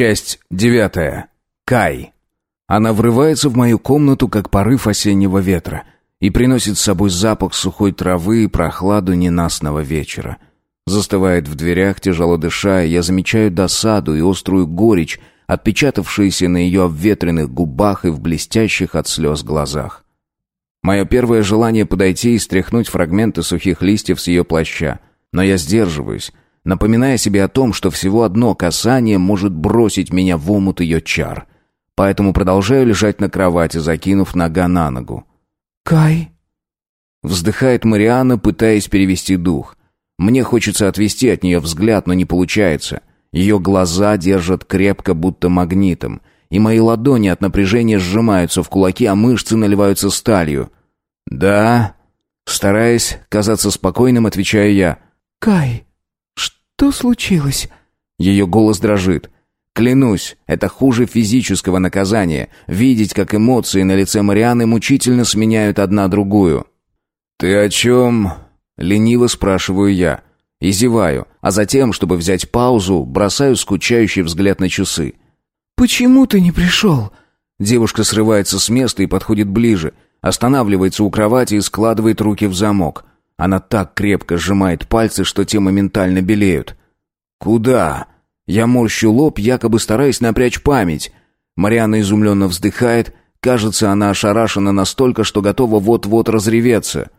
Часть девятая. Кай. Она врывается в мою комнату, как порыв осеннего ветра, и приносит с собой запах сухой травы и прохладу ненастного вечера. Застывает в дверях, тяжело дыша, я замечаю досаду и острую горечь, отпечатавшиеся на ее обветренных губах и в блестящих от слез глазах. Мое первое желание подойти и стряхнуть фрагменты сухих листьев с ее плаща. Но я сдерживаюсь, напоминая себе о том, что всего одно касание может бросить меня в омут ее чар. Поэтому продолжаю лежать на кровати, закинув нога на ногу. «Кай?» Вздыхает Мариана, пытаясь перевести дух. Мне хочется отвести от нее взгляд, но не получается. Ее глаза держат крепко, будто магнитом, и мои ладони от напряжения сжимаются в кулаки, а мышцы наливаются сталью. «Да?» Стараясь казаться спокойным, отвечаю я. «Кай, что случилось?» Ее голос дрожит. Клянусь, это хуже физического наказания. Видеть, как эмоции на лице Марианы мучительно сменяют одна другую. «Ты о чем?» — лениво спрашиваю я. И зеваю, а затем, чтобы взять паузу, бросаю скучающий взгляд на часы. «Почему ты не пришел?» Девушка срывается с места и подходит ближе, останавливается у кровати и складывает руки в замок. Она так крепко сжимает пальцы, что те моментально белеют. «Куда?» Я морщу лоб, якобы стараясь напрячь память. Мариана изумленно вздыхает. Кажется, она ошарашена настолько, что готова вот-вот разреветься.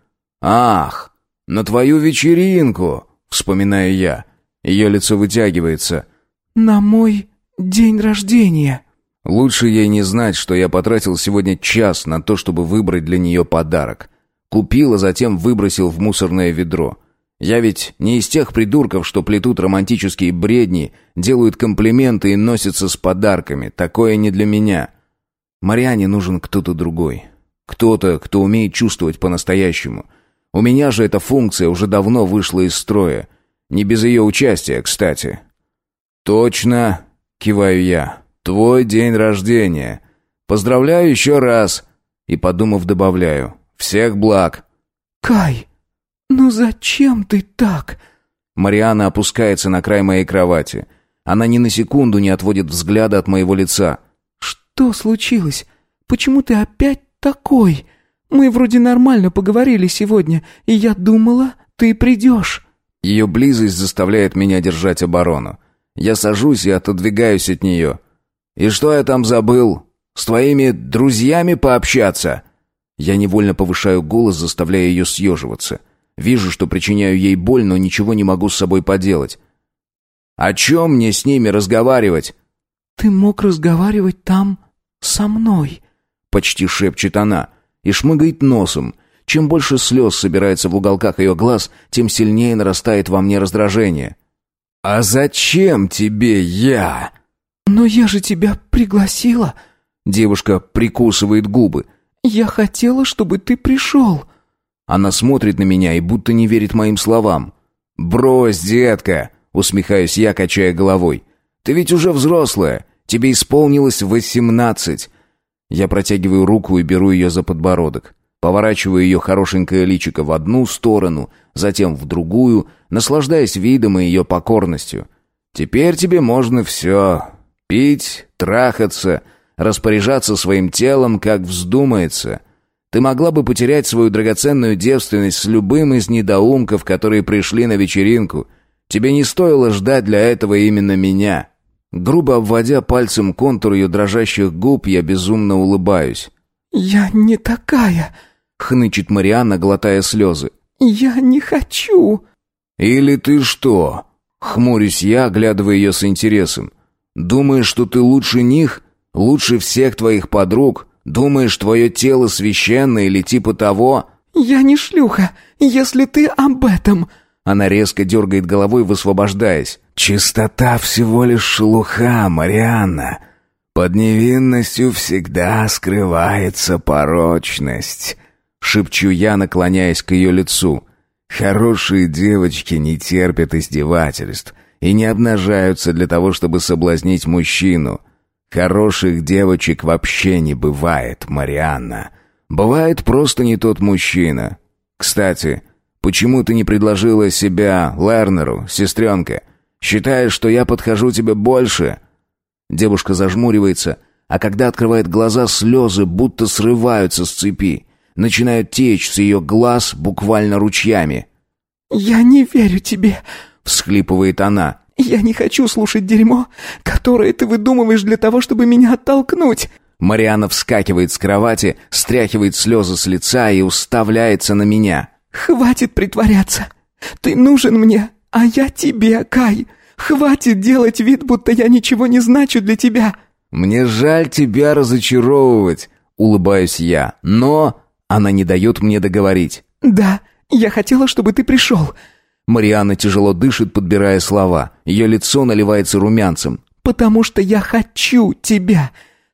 «Ах, на твою вечеринку!» Вспоминаю я. Ее лицо вытягивается. «На мой день рождения». Лучше ей не знать, что я потратил сегодня час на то, чтобы выбрать для нее подарок. Купил, а затем выбросил в мусорное ведро. Я ведь не из тех придурков, что плетут романтические бредни, делают комплименты и носятся с подарками. Такое не для меня. Мариане нужен кто-то другой. Кто-то, кто умеет чувствовать по-настоящему. У меня же эта функция уже давно вышла из строя. Не без ее участия, кстати. «Точно», — киваю я, — «твой день рождения. Поздравляю еще раз». И, подумав, добавляю, «всех благ». «Кай, ну зачем ты так?» Мариана опускается на край моей кровати. Она ни на секунду не отводит взгляда от моего лица. «Что случилось? Почему ты опять такой?» Мы вроде нормально поговорили сегодня, и я думала, ты придешь». Ее близость заставляет меня держать оборону. Я сажусь и отодвигаюсь от нее. «И что я там забыл? С твоими друзьями пообщаться?» Я невольно повышаю голос, заставляя ее съеживаться. Вижу, что причиняю ей боль, но ничего не могу с собой поделать. «О чем мне с ними разговаривать?» «Ты мог разговаривать там со мной», — почти шепчет она и шмыгает носом. Чем больше слез собирается в уголках ее глаз, тем сильнее нарастает во мне раздражение. «А зачем тебе я?» «Но я же тебя пригласила». Девушка прикусывает губы. «Я хотела, чтобы ты пришел». Она смотрит на меня и будто не верит моим словам. «Брось, детка!» — усмехаюсь я, качая головой. «Ты ведь уже взрослая. Тебе исполнилось восемнадцать. Я протягиваю руку и беру ее за подбородок. Поворачиваю ее хорошенькое личико в одну сторону, затем в другую, наслаждаясь видом и ее покорностью. «Теперь тебе можно все. Пить, трахаться, распоряжаться своим телом, как вздумается. Ты могла бы потерять свою драгоценную девственность с любым из недоумков, которые пришли на вечеринку. Тебе не стоило ждать для этого именно меня». Грубо обводя пальцем контур ее дрожащих губ, я безумно улыбаюсь. «Я не такая», — хнычет Марианна, глотая слезы. «Я не хочу». «Или ты что?» — хмурюсь я, оглядывая ее с интересом. «Думаешь, что ты лучше них? Лучше всех твоих подруг? Думаешь, твое тело священное или типа того?» «Я не шлюха, если ты об этом», она резко дергает головой, высвобождаясь. «Чистота всего лишь шелуха, Марианна. Под невинностью всегда скрывается порочность», — шепчу я, наклоняясь к ее лицу. «Хорошие девочки не терпят издевательств и не обнажаются для того, чтобы соблазнить мужчину. Хороших девочек вообще не бывает, Марианна. Бывает просто не тот мужчина. Кстати, Почему ты не предложила себя Лернеру, сестренка? Считаешь, что я подхожу тебе больше?» Девушка зажмуривается, а когда открывает глаза, слезы будто срываются с цепи. Начинают течь с ее глаз буквально ручьями. «Я не верю тебе», — всхлипывает она. «Я не хочу слушать дерьмо, которое ты выдумываешь для того, чтобы меня оттолкнуть». Мариана вскакивает с кровати, стряхивает слезы с лица и уставляется на меня. «Хватит притворяться. Ты нужен мне, а я тебе, Кай. Хватит делать вид, будто я ничего не значу для тебя». «Мне жаль тебя разочаровывать», — улыбаюсь я, но она не дает мне договорить. «Да, я хотела, чтобы ты пришел». Марианна тяжело дышит, подбирая слова. Ее лицо наливается румянцем. «Потому что я хочу тебя.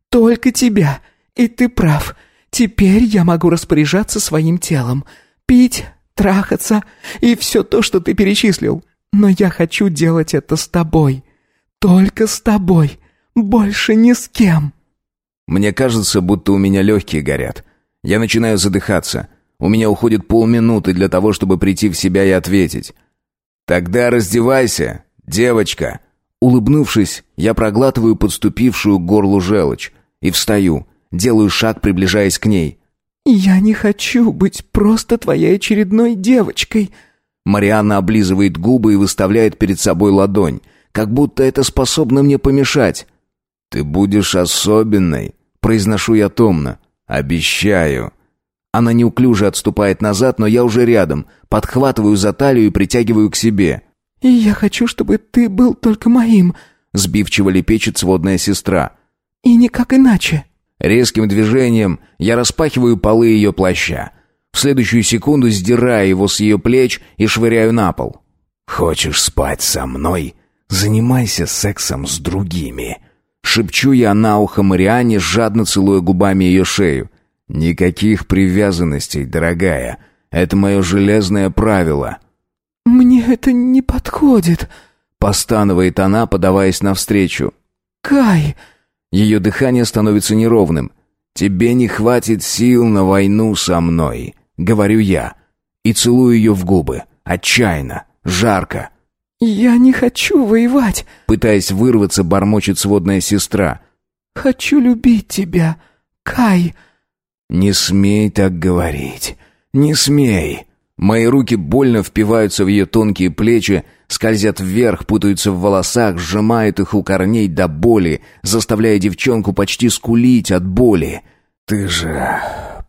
Только тебя. И ты прав. Теперь я могу распоряжаться своим телом. Пить, трахаться и все то, что ты перечислил. Но я хочу делать это с тобой. Только с тобой. Больше ни с кем». Мне кажется, будто у меня легкие горят. Я начинаю задыхаться. У меня уходит полминуты для того, чтобы прийти в себя и ответить. «Тогда раздевайся, девочка!» Улыбнувшись, я проглатываю подступившую к горлу желчь и встаю, делаю шаг, приближаясь к ней. «Я не хочу быть просто твоей очередной девочкой!» Марианна облизывает губы и выставляет перед собой ладонь, как будто это способно мне помешать. «Ты будешь особенной», — произношу я томно. «Обещаю». Она неуклюже отступает назад, но я уже рядом, подхватываю за талию и притягиваю к себе. «И я хочу, чтобы ты был только моим», — сбивчиво лепечет сводная сестра. «И никак иначе». Резким движением я распахиваю полы ее плаща. В следующую секунду сдираю его с ее плеч и швыряю на пол. «Хочешь спать со мной? Занимайся сексом с другими». Шепчу я на ухо Мариане, жадно целуя губами ее шею. «Никаких привязанностей, дорогая. Это мое железное правило». «Мне это не подходит», — постанывает она, подаваясь навстречу. «Кай!» Ее дыхание становится неровным. «Тебе не хватит сил на войну со мной», — говорю я. И целую ее в губы. Отчаянно, жарко. «Я не хочу воевать», — пытаясь вырваться, бормочет сводная сестра. «Хочу любить тебя, Кай». «Не смей так говорить. Не смей». Мои руки больно впиваются в ее тонкие плечи, скользят вверх, путаются в волосах, сжимают их у корней до боли, заставляя девчонку почти скулить от боли. «Ты же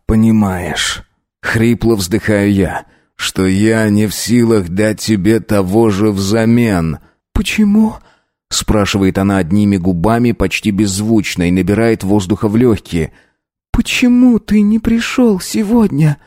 понимаешь...» Хрипло вздыхаю я, что я не в силах дать тебе того же взамен. «Почему?» Спрашивает она одними губами, почти беззвучно, и набирает воздуха в легкие. «Почему ты не пришел сегодня?»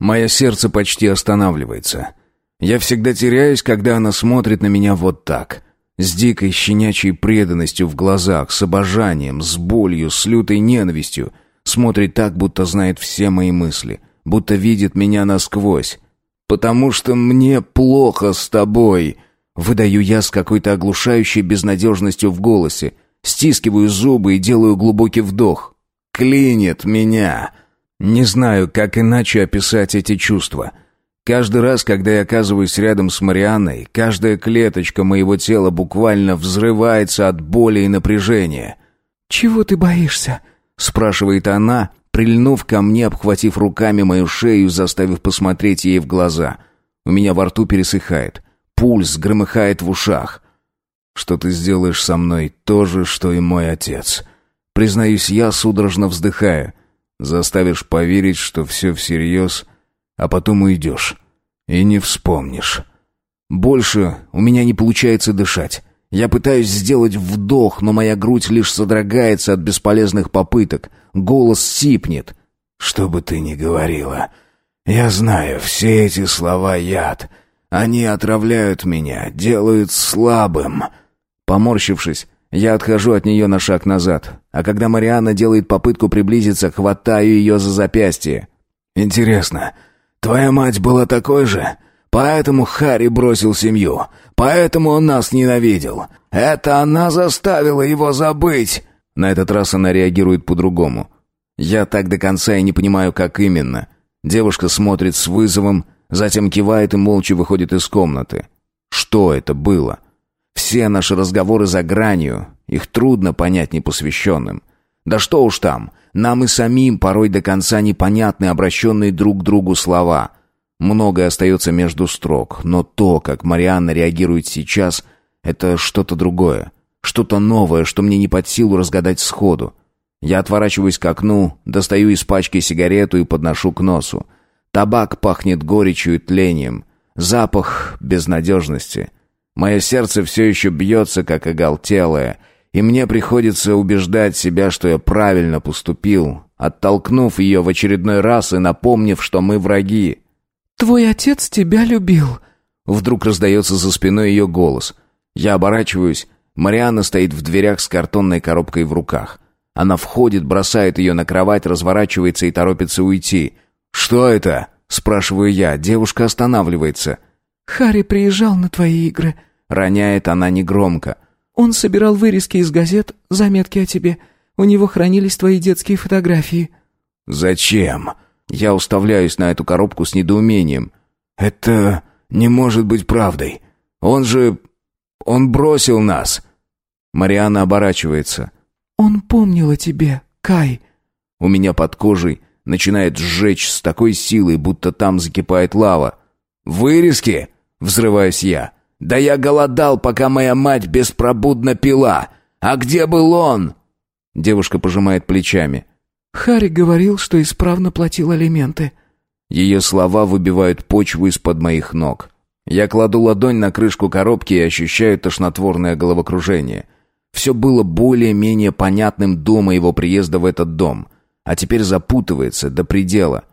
Мое сердце почти останавливается. Я всегда теряюсь, когда она смотрит на меня вот так. С дикой щенячьей преданностью в глазах, с обожанием, с болью, с лютой ненавистью. Смотрит так, будто знает все мои мысли, будто видит меня насквозь. «Потому что мне плохо с тобой», — выдаю я с какой-то оглушающей безнадежностью в голосе. Стискиваю зубы и делаю глубокий вдох. «Клинит меня». Не знаю, как иначе описать эти чувства — Каждый раз, когда я оказываюсь рядом с Марианной, каждая клеточка моего тела буквально взрывается от боли и напряжения. «Чего ты боишься?» — спрашивает она, прильнув ко мне, обхватив руками мою шею, заставив посмотреть ей в глаза. У меня во рту пересыхает. Пульс громыхает в ушах. «Что ты сделаешь со мной то же, что и мой отец?» Признаюсь я, судорожно вздыхая. «Заставишь поверить, что все всерьез...» а потом уйдешь. И не вспомнишь. Больше у меня не получается дышать. Я пытаюсь сделать вдох, но моя грудь лишь содрогается от бесполезных попыток. Голос сипнет. «Что бы ты ни говорила, я знаю, все эти слова яд. Они отравляют меня, делают слабым». Поморщившись, я отхожу от нее на шаг назад, а когда Марианна делает попытку приблизиться, хватаю ее за запястье. «Интересно, Твоя мать была такой же? Поэтому Харри бросил семью. Поэтому он нас ненавидел. Это она заставила его забыть. На этот раз она реагирует по-другому. Я так до конца и не понимаю, как именно. Девушка смотрит с вызовом, затем кивает и молча выходит из комнаты. Что это было? Все наши разговоры за гранью, их трудно понять непосвященным. Да что уж там, нам и самим порой до конца непонятны обращенные друг к другу слова. Многое остается между строк, но то, как Марианна реагирует сейчас, это что-то другое, что-то новое, что мне не под силу разгадать сходу. Я отворачиваюсь к окну, достаю из пачки сигарету и подношу к носу. Табак пахнет горечью и тлением. Запах безнадежности. Мое сердце все еще бьется, как оголтелое, и мне приходится убеждать себя, что я правильно поступил, оттолкнув ее в очередной раз и напомнив, что мы враги. «Твой отец тебя любил», — вдруг раздается за спиной ее голос. Я оборачиваюсь. Марианна стоит в дверях с картонной коробкой в руках. Она входит, бросает ее на кровать, разворачивается и торопится уйти. «Что это?» — спрашиваю я. Девушка останавливается. «Харри приезжал на твои игры», — роняет она негромко. «Он собирал вырезки из газет, заметки о тебе. У него хранились твои детские фотографии». «Зачем?» Я уставляюсь на эту коробку с недоумением. «Это не может быть правдой. Он же... Он бросил нас!» Мариана оборачивается. «Он помнил о тебе, Кай». У меня под кожей начинает сжечь с такой силой, будто там закипает лава. «Вырезки?» — взрываюсь я. «Да я голодал, пока моя мать беспробудно пила. А где был он?» Девушка пожимает плечами. «Харри говорил, что исправно платил алименты». Ее слова выбивают почву из-под моих ног. Я кладу ладонь на крышку коробки и ощущаю тошнотворное головокружение — все было более-менее понятным до моего приезда в этот дом, а теперь запутывается до предела.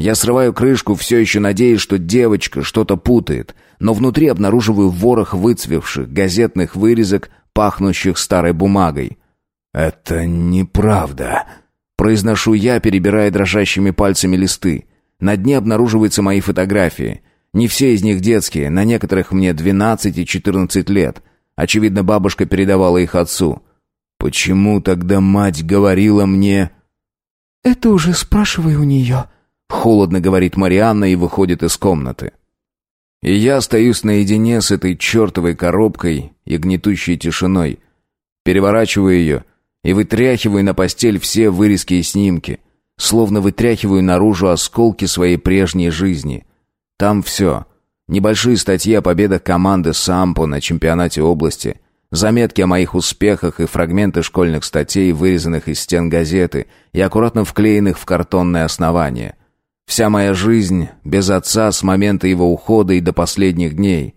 Я срываю крышку, все еще надеясь, что девочка что-то путает, но внутри обнаруживаю ворох выцвевших газетных вырезок, пахнущих старой бумагой. «Это неправда», — произношу я, перебирая дрожащими пальцами листы. На дне обнаруживаются мои фотографии. Не все из них детские, на некоторых мне 12 и 14 лет — Очевидно, бабушка передавала их отцу. «Почему тогда мать говорила мне...» «Это уже спрашивай у нее», — холодно говорит Марианна и выходит из комнаты. И я остаюсь наедине с этой чертовой коробкой и гнетущей тишиной. Переворачиваю ее и вытряхиваю на постель все вырезки и снимки, словно вытряхиваю наружу осколки своей прежней жизни. Там все Небольшие статьи о победах команды «Сампо» на чемпионате области, заметки о моих успехах и фрагменты школьных статей, вырезанных из стен газеты и аккуратно вклеенных в картонное основание. Вся моя жизнь без отца с момента его ухода и до последних дней.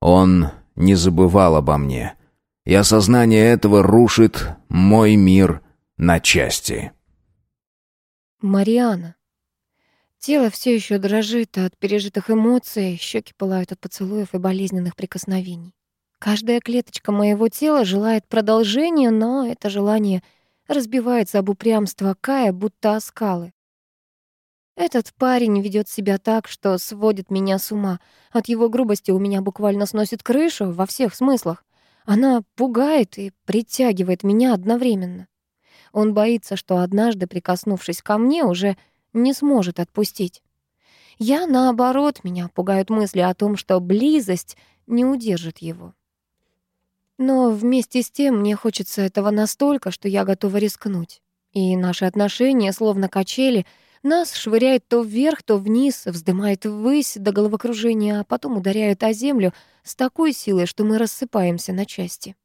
Он не забывал обо мне. И осознание этого рушит мой мир на части. Мариана. Тело все еще дрожит от пережитых эмоций, щеки пылают от поцелуев и болезненных прикосновений. Каждая клеточка моего тела желает продолжения, но это желание разбивается об упрямство Кая, будто о скалы. Этот парень ведет себя так, что сводит меня с ума. От его грубости у меня буквально сносит крышу во всех смыслах. Она пугает и притягивает меня одновременно. Он боится, что однажды, прикоснувшись ко мне, уже не сможет отпустить. Я, наоборот, меня пугают мысли о том, что близость не удержит его. Но вместе с тем мне хочется этого настолько, что я готова рискнуть. И наши отношения, словно качели, нас швыряет то вверх, то вниз, вздымает ввысь до головокружения, а потом ударяет о землю с такой силой, что мы рассыпаемся на части.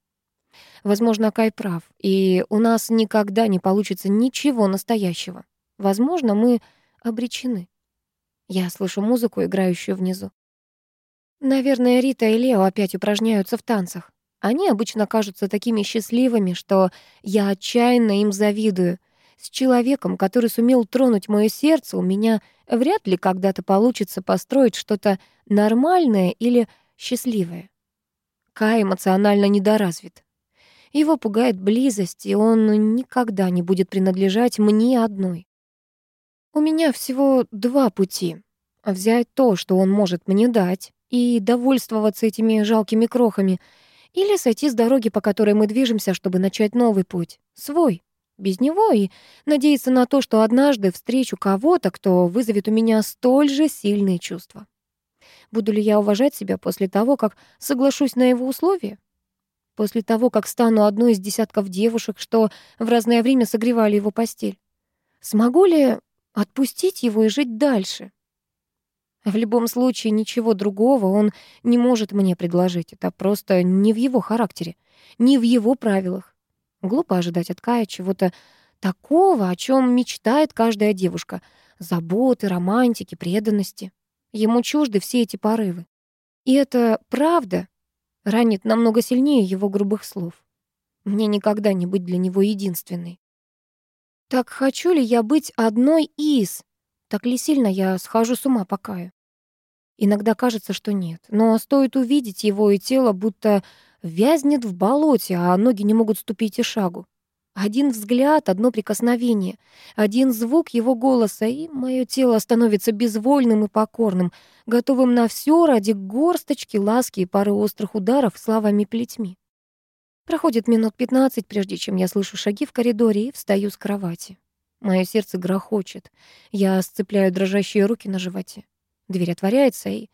Возможно, Кай прав, и у нас никогда не получится ничего настоящего. Возможно, мы обречены. Я слышу музыку, играющую внизу. Наверное, Рита и Лео опять упражняются в танцах. Они обычно кажутся такими счастливыми, что я отчаянно им завидую. С человеком, который сумел тронуть моё сердце, у меня вряд ли когда-то получится построить что-то нормальное или счастливое. Кай эмоционально недоразвит. Его пугает близость, и он никогда не будет принадлежать мне одной. У меня всего два пути. Взять то, что он может мне дать, и довольствоваться этими жалкими крохами, или сойти с дороги, по которой мы движемся, чтобы начать новый путь, свой, без него, и надеяться на то, что однажды встречу кого-то, кто вызовет у меня столь же сильные чувства. Буду ли я уважать себя после того, как соглашусь на его условия? после того, как стану одной из десятков девушек, что в разное время согревали его постель? Смогу ли отпустить его и жить дальше? В любом случае, ничего другого он не может мне предложить. Это просто не в его характере, не в его правилах. Глупо ожидать от Кая чего-то такого, о чем мечтает каждая девушка. Заботы, романтики, преданности. Ему чужды все эти порывы. И это правда ранит намного сильнее его грубых слов. Мне никогда не быть для него единственной. Так хочу ли я быть одной из? Так ли сильно я схожу с ума по Каю? Иногда кажется, что нет, но стоит увидеть его, и тело будто вязнет в болоте, а ноги не могут ступить и шагу. Один взгляд, одно прикосновение, один звук его голоса, и мое тело становится безвольным и покорным, готовым на все ради горсточки ласки и пары острых ударов словами плетьми. Проходит минут пятнадцать, прежде чем я слышу шаги в коридоре и встаю с кровати. Мое сердце грохочет. Я сцепляю дрожащие руки на животе. Дверь отворяется, и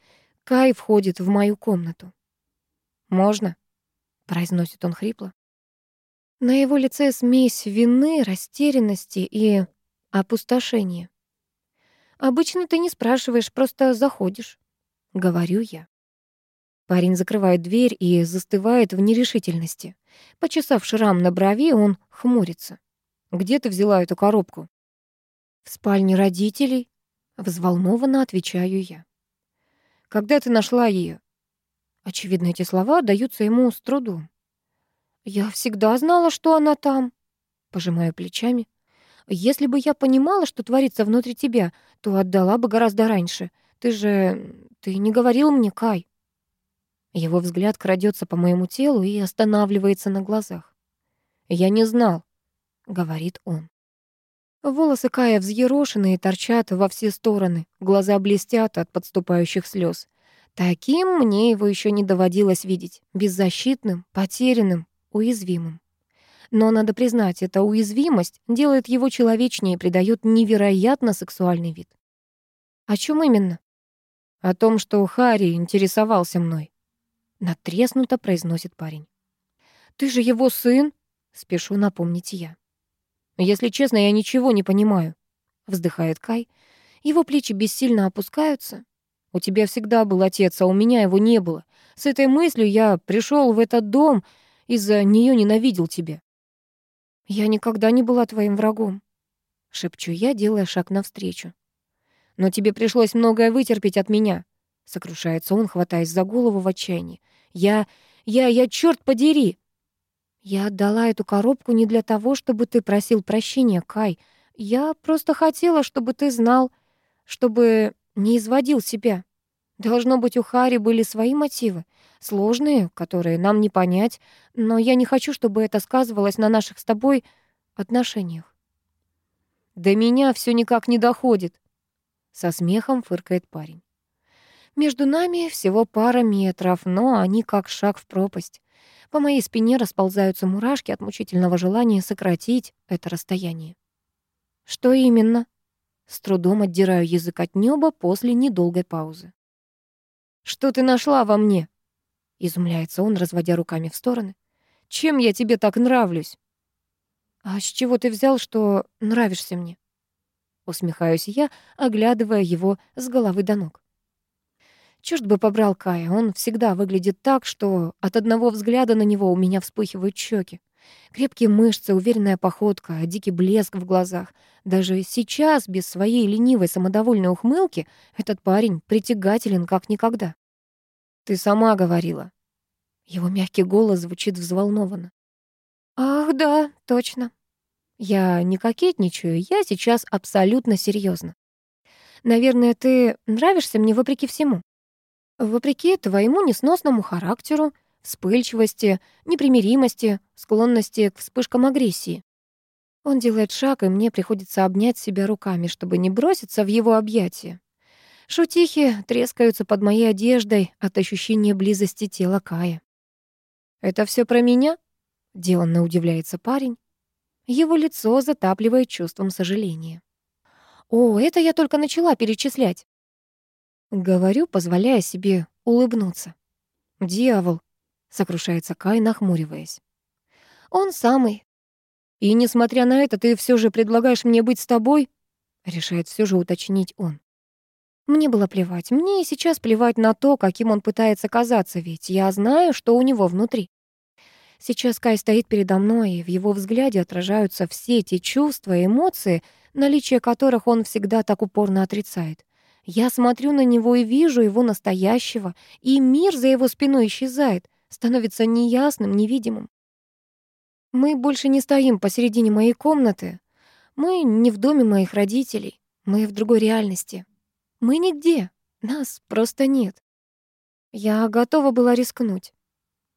Кай входит в мою комнату. «Можно?» — произносит он хрипло. На его лице смесь вины, растерянности и опустошения. «Обычно ты не спрашиваешь, просто заходишь», — говорю я. Парень закрывает дверь и застывает в нерешительности. Почесав шрам на брови, он хмурится. «Где ты взяла эту коробку?» «В спальне родителей», — взволнованно отвечаю я. «Когда ты нашла ее?» Очевидно, эти слова даются ему с трудом. «Я всегда знала, что она там», — пожимаю плечами. «Если бы я понимала, что творится внутри тебя, то отдала бы гораздо раньше. Ты же... ты не говорил мне, Кай». Его взгляд крадется по моему телу и останавливается на глазах. «Я не знал», — говорит он. Волосы Кая взъерошены и торчат во все стороны, глаза блестят от подступающих слез. Таким мне его еще не доводилось видеть, беззащитным, потерянным, уязвимым. Но надо признать, эта уязвимость делает его человечнее и придает невероятно сексуальный вид. О чем именно? О том, что Харри интересовался мной. Натреснуто произносит парень. Ты же его сын, спешу напомнить я. Если честно, я ничего не понимаю, вздыхает Кай. Его плечи бессильно опускаются. У тебя всегда был отец, а у меня его не было. С этой мыслью я пришел в этот дом из-за нее ненавидел тебя». «Я никогда не была твоим врагом», — шепчу я, делая шаг навстречу. «Но тебе пришлось многое вытерпеть от меня», — сокрушается он, хватаясь за голову в отчаянии. «Я... я... я... черт подери!» «Я отдала эту коробку не для того, чтобы ты просил прощения, Кай. Я просто хотела, чтобы ты знал, чтобы не изводил себя. Должно быть, у Хари были свои мотивы сложные, которые нам не понять, но я не хочу, чтобы это сказывалось на наших с тобой отношениях. До меня все никак не доходит, со смехом фыркает парень. Между нами всего пара метров, но они как шаг в пропасть. По моей спине расползаются мурашки от мучительного желания сократить это расстояние. Что именно? С трудом отдираю язык от неба после недолгой паузы. Что ты нашла во мне? Изумляется он, разводя руками в стороны. «Чем я тебе так нравлюсь?» «А с чего ты взял, что нравишься мне?» Усмехаюсь я, оглядывая его с головы до ног. Чёрт бы побрал Кая, он всегда выглядит так, что от одного взгляда на него у меня вспыхивают щеки. Крепкие мышцы, уверенная походка, дикий блеск в глазах. Даже сейчас, без своей ленивой самодовольной ухмылки, этот парень притягателен как никогда. Ты сама говорила. Его мягкий голос звучит взволнованно. Ах, да, точно. Я не кокетничаю, я сейчас абсолютно серьезно. Наверное, ты нравишься мне вопреки всему. Вопреки твоему несносному характеру, вспыльчивости, непримиримости, склонности к вспышкам агрессии. Он делает шаг, и мне приходится обнять себя руками, чтобы не броситься в его объятия. Шутихи трескаются под моей одеждой от ощущения близости тела Кая. «Это все про меня?» — деланно удивляется парень. Его лицо затапливает чувством сожаления. «О, это я только начала перечислять!» Говорю, позволяя себе улыбнуться. «Дьявол!» — сокрушается Кай, нахмуриваясь. Он самый. И несмотря на это, ты все же предлагаешь мне быть с тобой? Решает все же уточнить он. Мне было плевать. Мне и сейчас плевать на то, каким он пытается казаться, ведь я знаю, что у него внутри. Сейчас Кай стоит передо мной, и в его взгляде отражаются все те чувства и эмоции, наличие которых он всегда так упорно отрицает. Я смотрю на него и вижу его настоящего, и мир за его спиной исчезает, становится неясным, невидимым. Мы больше не стоим посередине моей комнаты. Мы не в доме моих родителей. Мы в другой реальности. Мы нигде. Нас просто нет. Я готова была рискнуть.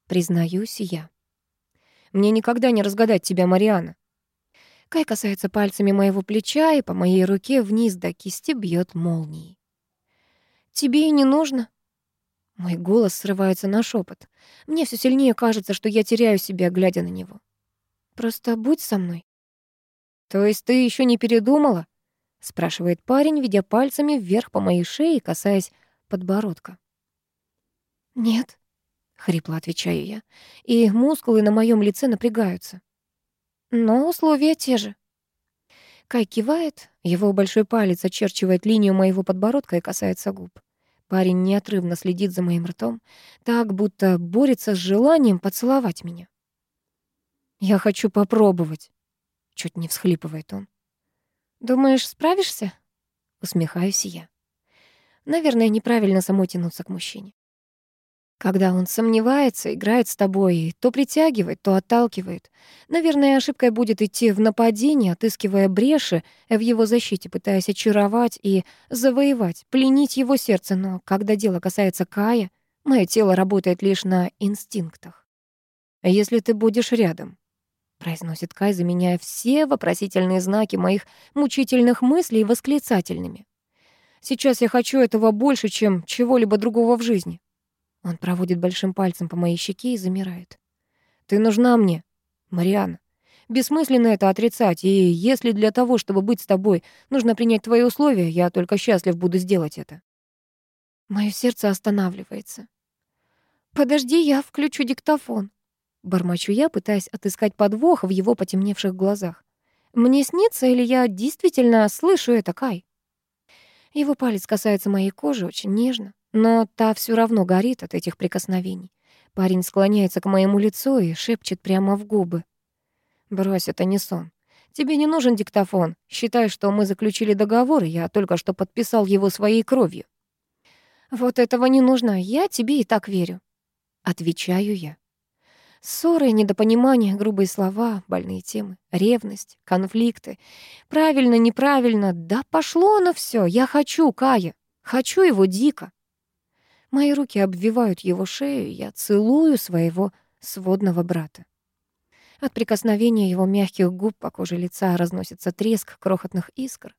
Признаюсь я. Мне никогда не разгадать тебя, Мариана. Кай касается пальцами моего плеча, и по моей руке вниз до кисти бьет молнией. Тебе и не нужно. Мой голос срывается на шепот. Мне все сильнее кажется, что я теряю себя, глядя на него. Просто будь со мной. То есть ты еще не передумала? спрашивает парень, ведя пальцами вверх по моей шее, касаясь подбородка. Нет, хрипло отвечаю я, и мускулы на моем лице напрягаются. Но условия те же. Кай кивает, его большой палец очерчивает линию моего подбородка и касается губ. Парень неотрывно следит за моим ртом, так будто борется с желанием поцеловать меня. «Я хочу попробовать», — чуть не всхлипывает он. «Думаешь, справишься?» — усмехаюсь я. Наверное, неправильно самой тянуться к мужчине. Когда он сомневается, играет с тобой, то притягивает, то отталкивает. Наверное, ошибкой будет идти в нападение, отыскивая бреши в его защите, пытаясь очаровать и завоевать, пленить его сердце. Но когда дело касается Кая, мое тело работает лишь на инстинктах. «Если ты будешь рядом», — произносит Кай, заменяя все вопросительные знаки моих мучительных мыслей восклицательными. «Сейчас я хочу этого больше, чем чего-либо другого в жизни». Он проводит большим пальцем по моей щеке и замирает. «Ты нужна мне, Мариана. Бессмысленно это отрицать, и если для того, чтобы быть с тобой, нужно принять твои условия, я только счастлив буду сделать это». Моё сердце останавливается. «Подожди, я включу диктофон», — бормочу я, пытаясь отыскать подвох в его потемневших глазах. «Мне снится, или я действительно слышу это, Кай?» Его палец касается моей кожи очень нежно, но та все равно горит от этих прикосновений. Парень склоняется к моему лицу и шепчет прямо в губы. «Брось, это не сон. Тебе не нужен диктофон. Считай, что мы заключили договор, и я только что подписал его своей кровью». «Вот этого не нужно, я тебе и так верю», — отвечаю я. Ссоры, недопонимания, грубые слова, больные темы, ревность, конфликты. Правильно, неправильно, да пошло оно все. Я хочу Кая, хочу его дико. Мои руки обвивают его шею, я целую своего сводного брата. От прикосновения его мягких губ по коже лица разносится треск крохотных искр.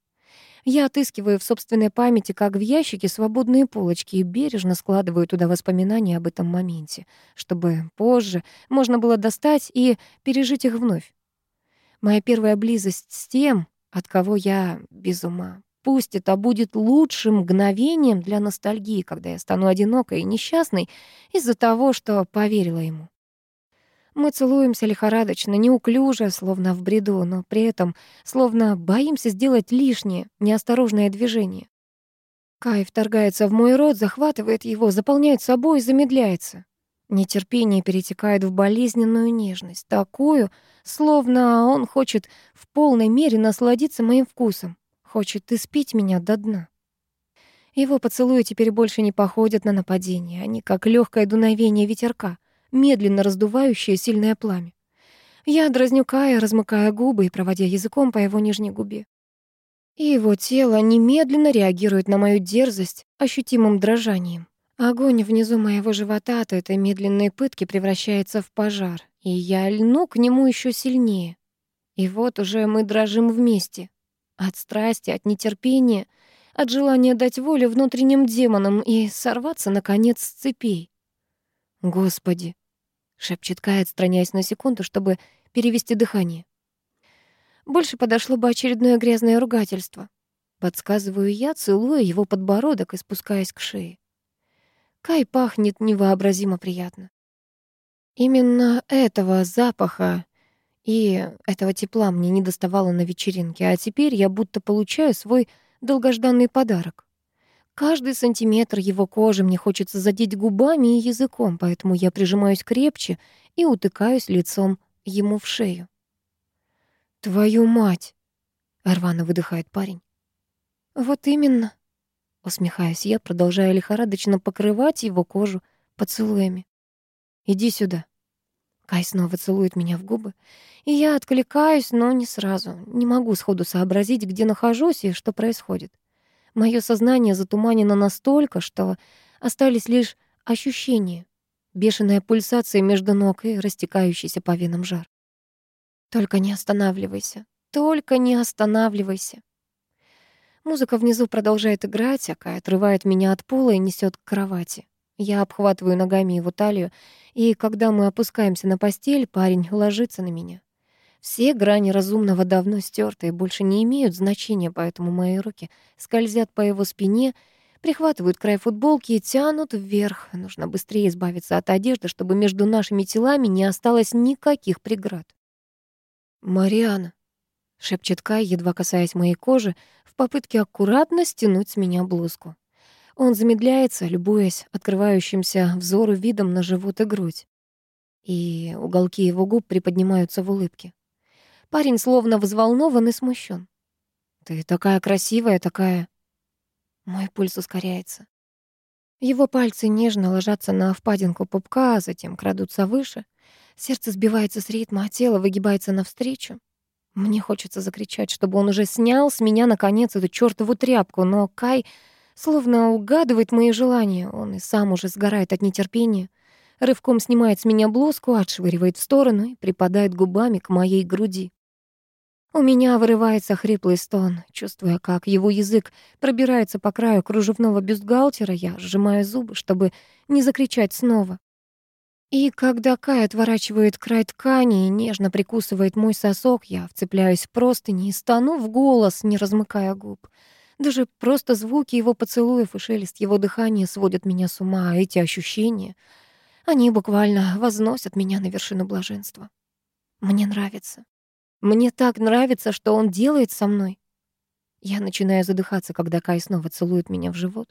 Я отыскиваю в собственной памяти, как в ящике, свободные полочки и бережно складываю туда воспоминания об этом моменте, чтобы позже можно было достать и пережить их вновь. Моя первая близость с тем, от кого я без ума, Пусть это будет лучшим мгновением для ностальгии, когда я стану одинокой и несчастной из-за того, что поверила ему. Мы целуемся лихорадочно, неуклюже, словно в бреду, но при этом словно боимся сделать лишнее, неосторожное движение. Кай вторгается в мой рот, захватывает его, заполняет собой и замедляется. Нетерпение перетекает в болезненную нежность, такую, словно он хочет в полной мере насладиться моим вкусом. Хочет испить меня до дна. Его поцелуи теперь больше не походят на нападение. Они как легкое дуновение ветерка, медленно раздувающее сильное пламя. Я дразню Кая, размыкая губы и проводя языком по его нижней губе. И его тело немедленно реагирует на мою дерзость ощутимым дрожанием. Огонь внизу моего живота от этой медленной пытки превращается в пожар, и я льну к нему еще сильнее. И вот уже мы дрожим вместе, от страсти, от нетерпения, от желания дать волю внутренним демонам и сорваться, наконец, с цепей. «Господи!» — шепчет Кай, отстраняясь на секунду, чтобы перевести дыхание. Больше подошло бы очередное грязное ругательство. Подсказываю я, целуя его подбородок и спускаясь к шее. Кай пахнет невообразимо приятно. Именно этого запаха и этого тепла мне не доставало на вечеринке, а теперь я будто получаю свой долгожданный подарок. Каждый сантиметр его кожи мне хочется задеть губами и языком, поэтому я прижимаюсь крепче и утыкаюсь лицом ему в шею. «Твою мать!» — рвано выдыхает парень. «Вот именно», — усмехаюсь я, продолжая лихорадочно покрывать его кожу поцелуями. «Иди сюда». Кай снова целует меня в губы, и я откликаюсь, но не сразу. Не могу сходу сообразить, где нахожусь и что происходит. Моё сознание затуманено настолько, что остались лишь ощущения, бешеная пульсация между ног и растекающийся по венам жар. Только не останавливайся, только не останавливайся. Музыка внизу продолжает играть, а Кай отрывает меня от пола и несет к кровати. Я обхватываю ногами его талию, и когда мы опускаемся на постель, парень ложится на меня. Все грани разумного давно стерты и больше не имеют значения, поэтому мои руки скользят по его спине, прихватывают край футболки и тянут вверх. Нужно быстрее избавиться от одежды, чтобы между нашими телами не осталось никаких преград. «Мариана», — шепчет Кай, едва касаясь моей кожи, в попытке аккуратно стянуть с меня блузку. Он замедляется, любуясь открывающимся взору видом на живот и грудь. И уголки его губ приподнимаются в улыбке. Парень словно взволнован и смущен. «Ты такая красивая, такая...» Мой пульс ускоряется. Его пальцы нежно ложатся на впадинку пупка, а затем крадутся выше. Сердце сбивается с ритма, а тело выгибается навстречу. Мне хочется закричать, чтобы он уже снял с меня, наконец, эту чёртову тряпку, но Кай Словно угадывает мои желания, он и сам уже сгорает от нетерпения. Рывком снимает с меня блузку, отшвыривает в сторону и припадает губами к моей груди. У меня вырывается хриплый стон, чувствуя, как его язык пробирается по краю кружевного бюстгальтера, я сжимаю зубы, чтобы не закричать снова. И когда Кай отворачивает край ткани и нежно прикусывает мой сосок, я вцепляюсь в простыни и стану в голос, не размыкая губ — даже просто звуки его поцелуев и шелест его дыхания сводят меня с ума, а эти ощущения, они буквально возносят меня на вершину блаженства. Мне нравится. Мне так нравится, что он делает со мной. Я начинаю задыхаться, когда Кай снова целует меня в живот,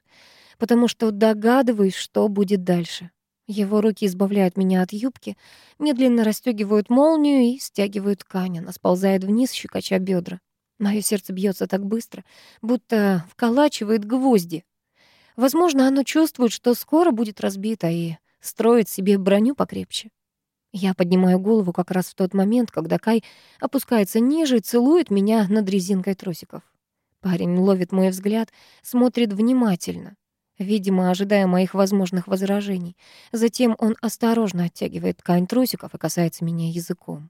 потому что догадываюсь, что будет дальше. Его руки избавляют меня от юбки, медленно расстегивают молнию и стягивают ткань. Она сползает вниз, щекоча бедра. Моё сердце бьется так быстро, будто вколачивает гвозди. Возможно, оно чувствует, что скоро будет разбито и строит себе броню покрепче. Я поднимаю голову как раз в тот момент, когда Кай опускается ниже и целует меня над резинкой трусиков. Парень ловит мой взгляд, смотрит внимательно, видимо, ожидая моих возможных возражений. Затем он осторожно оттягивает ткань трусиков и касается меня языком.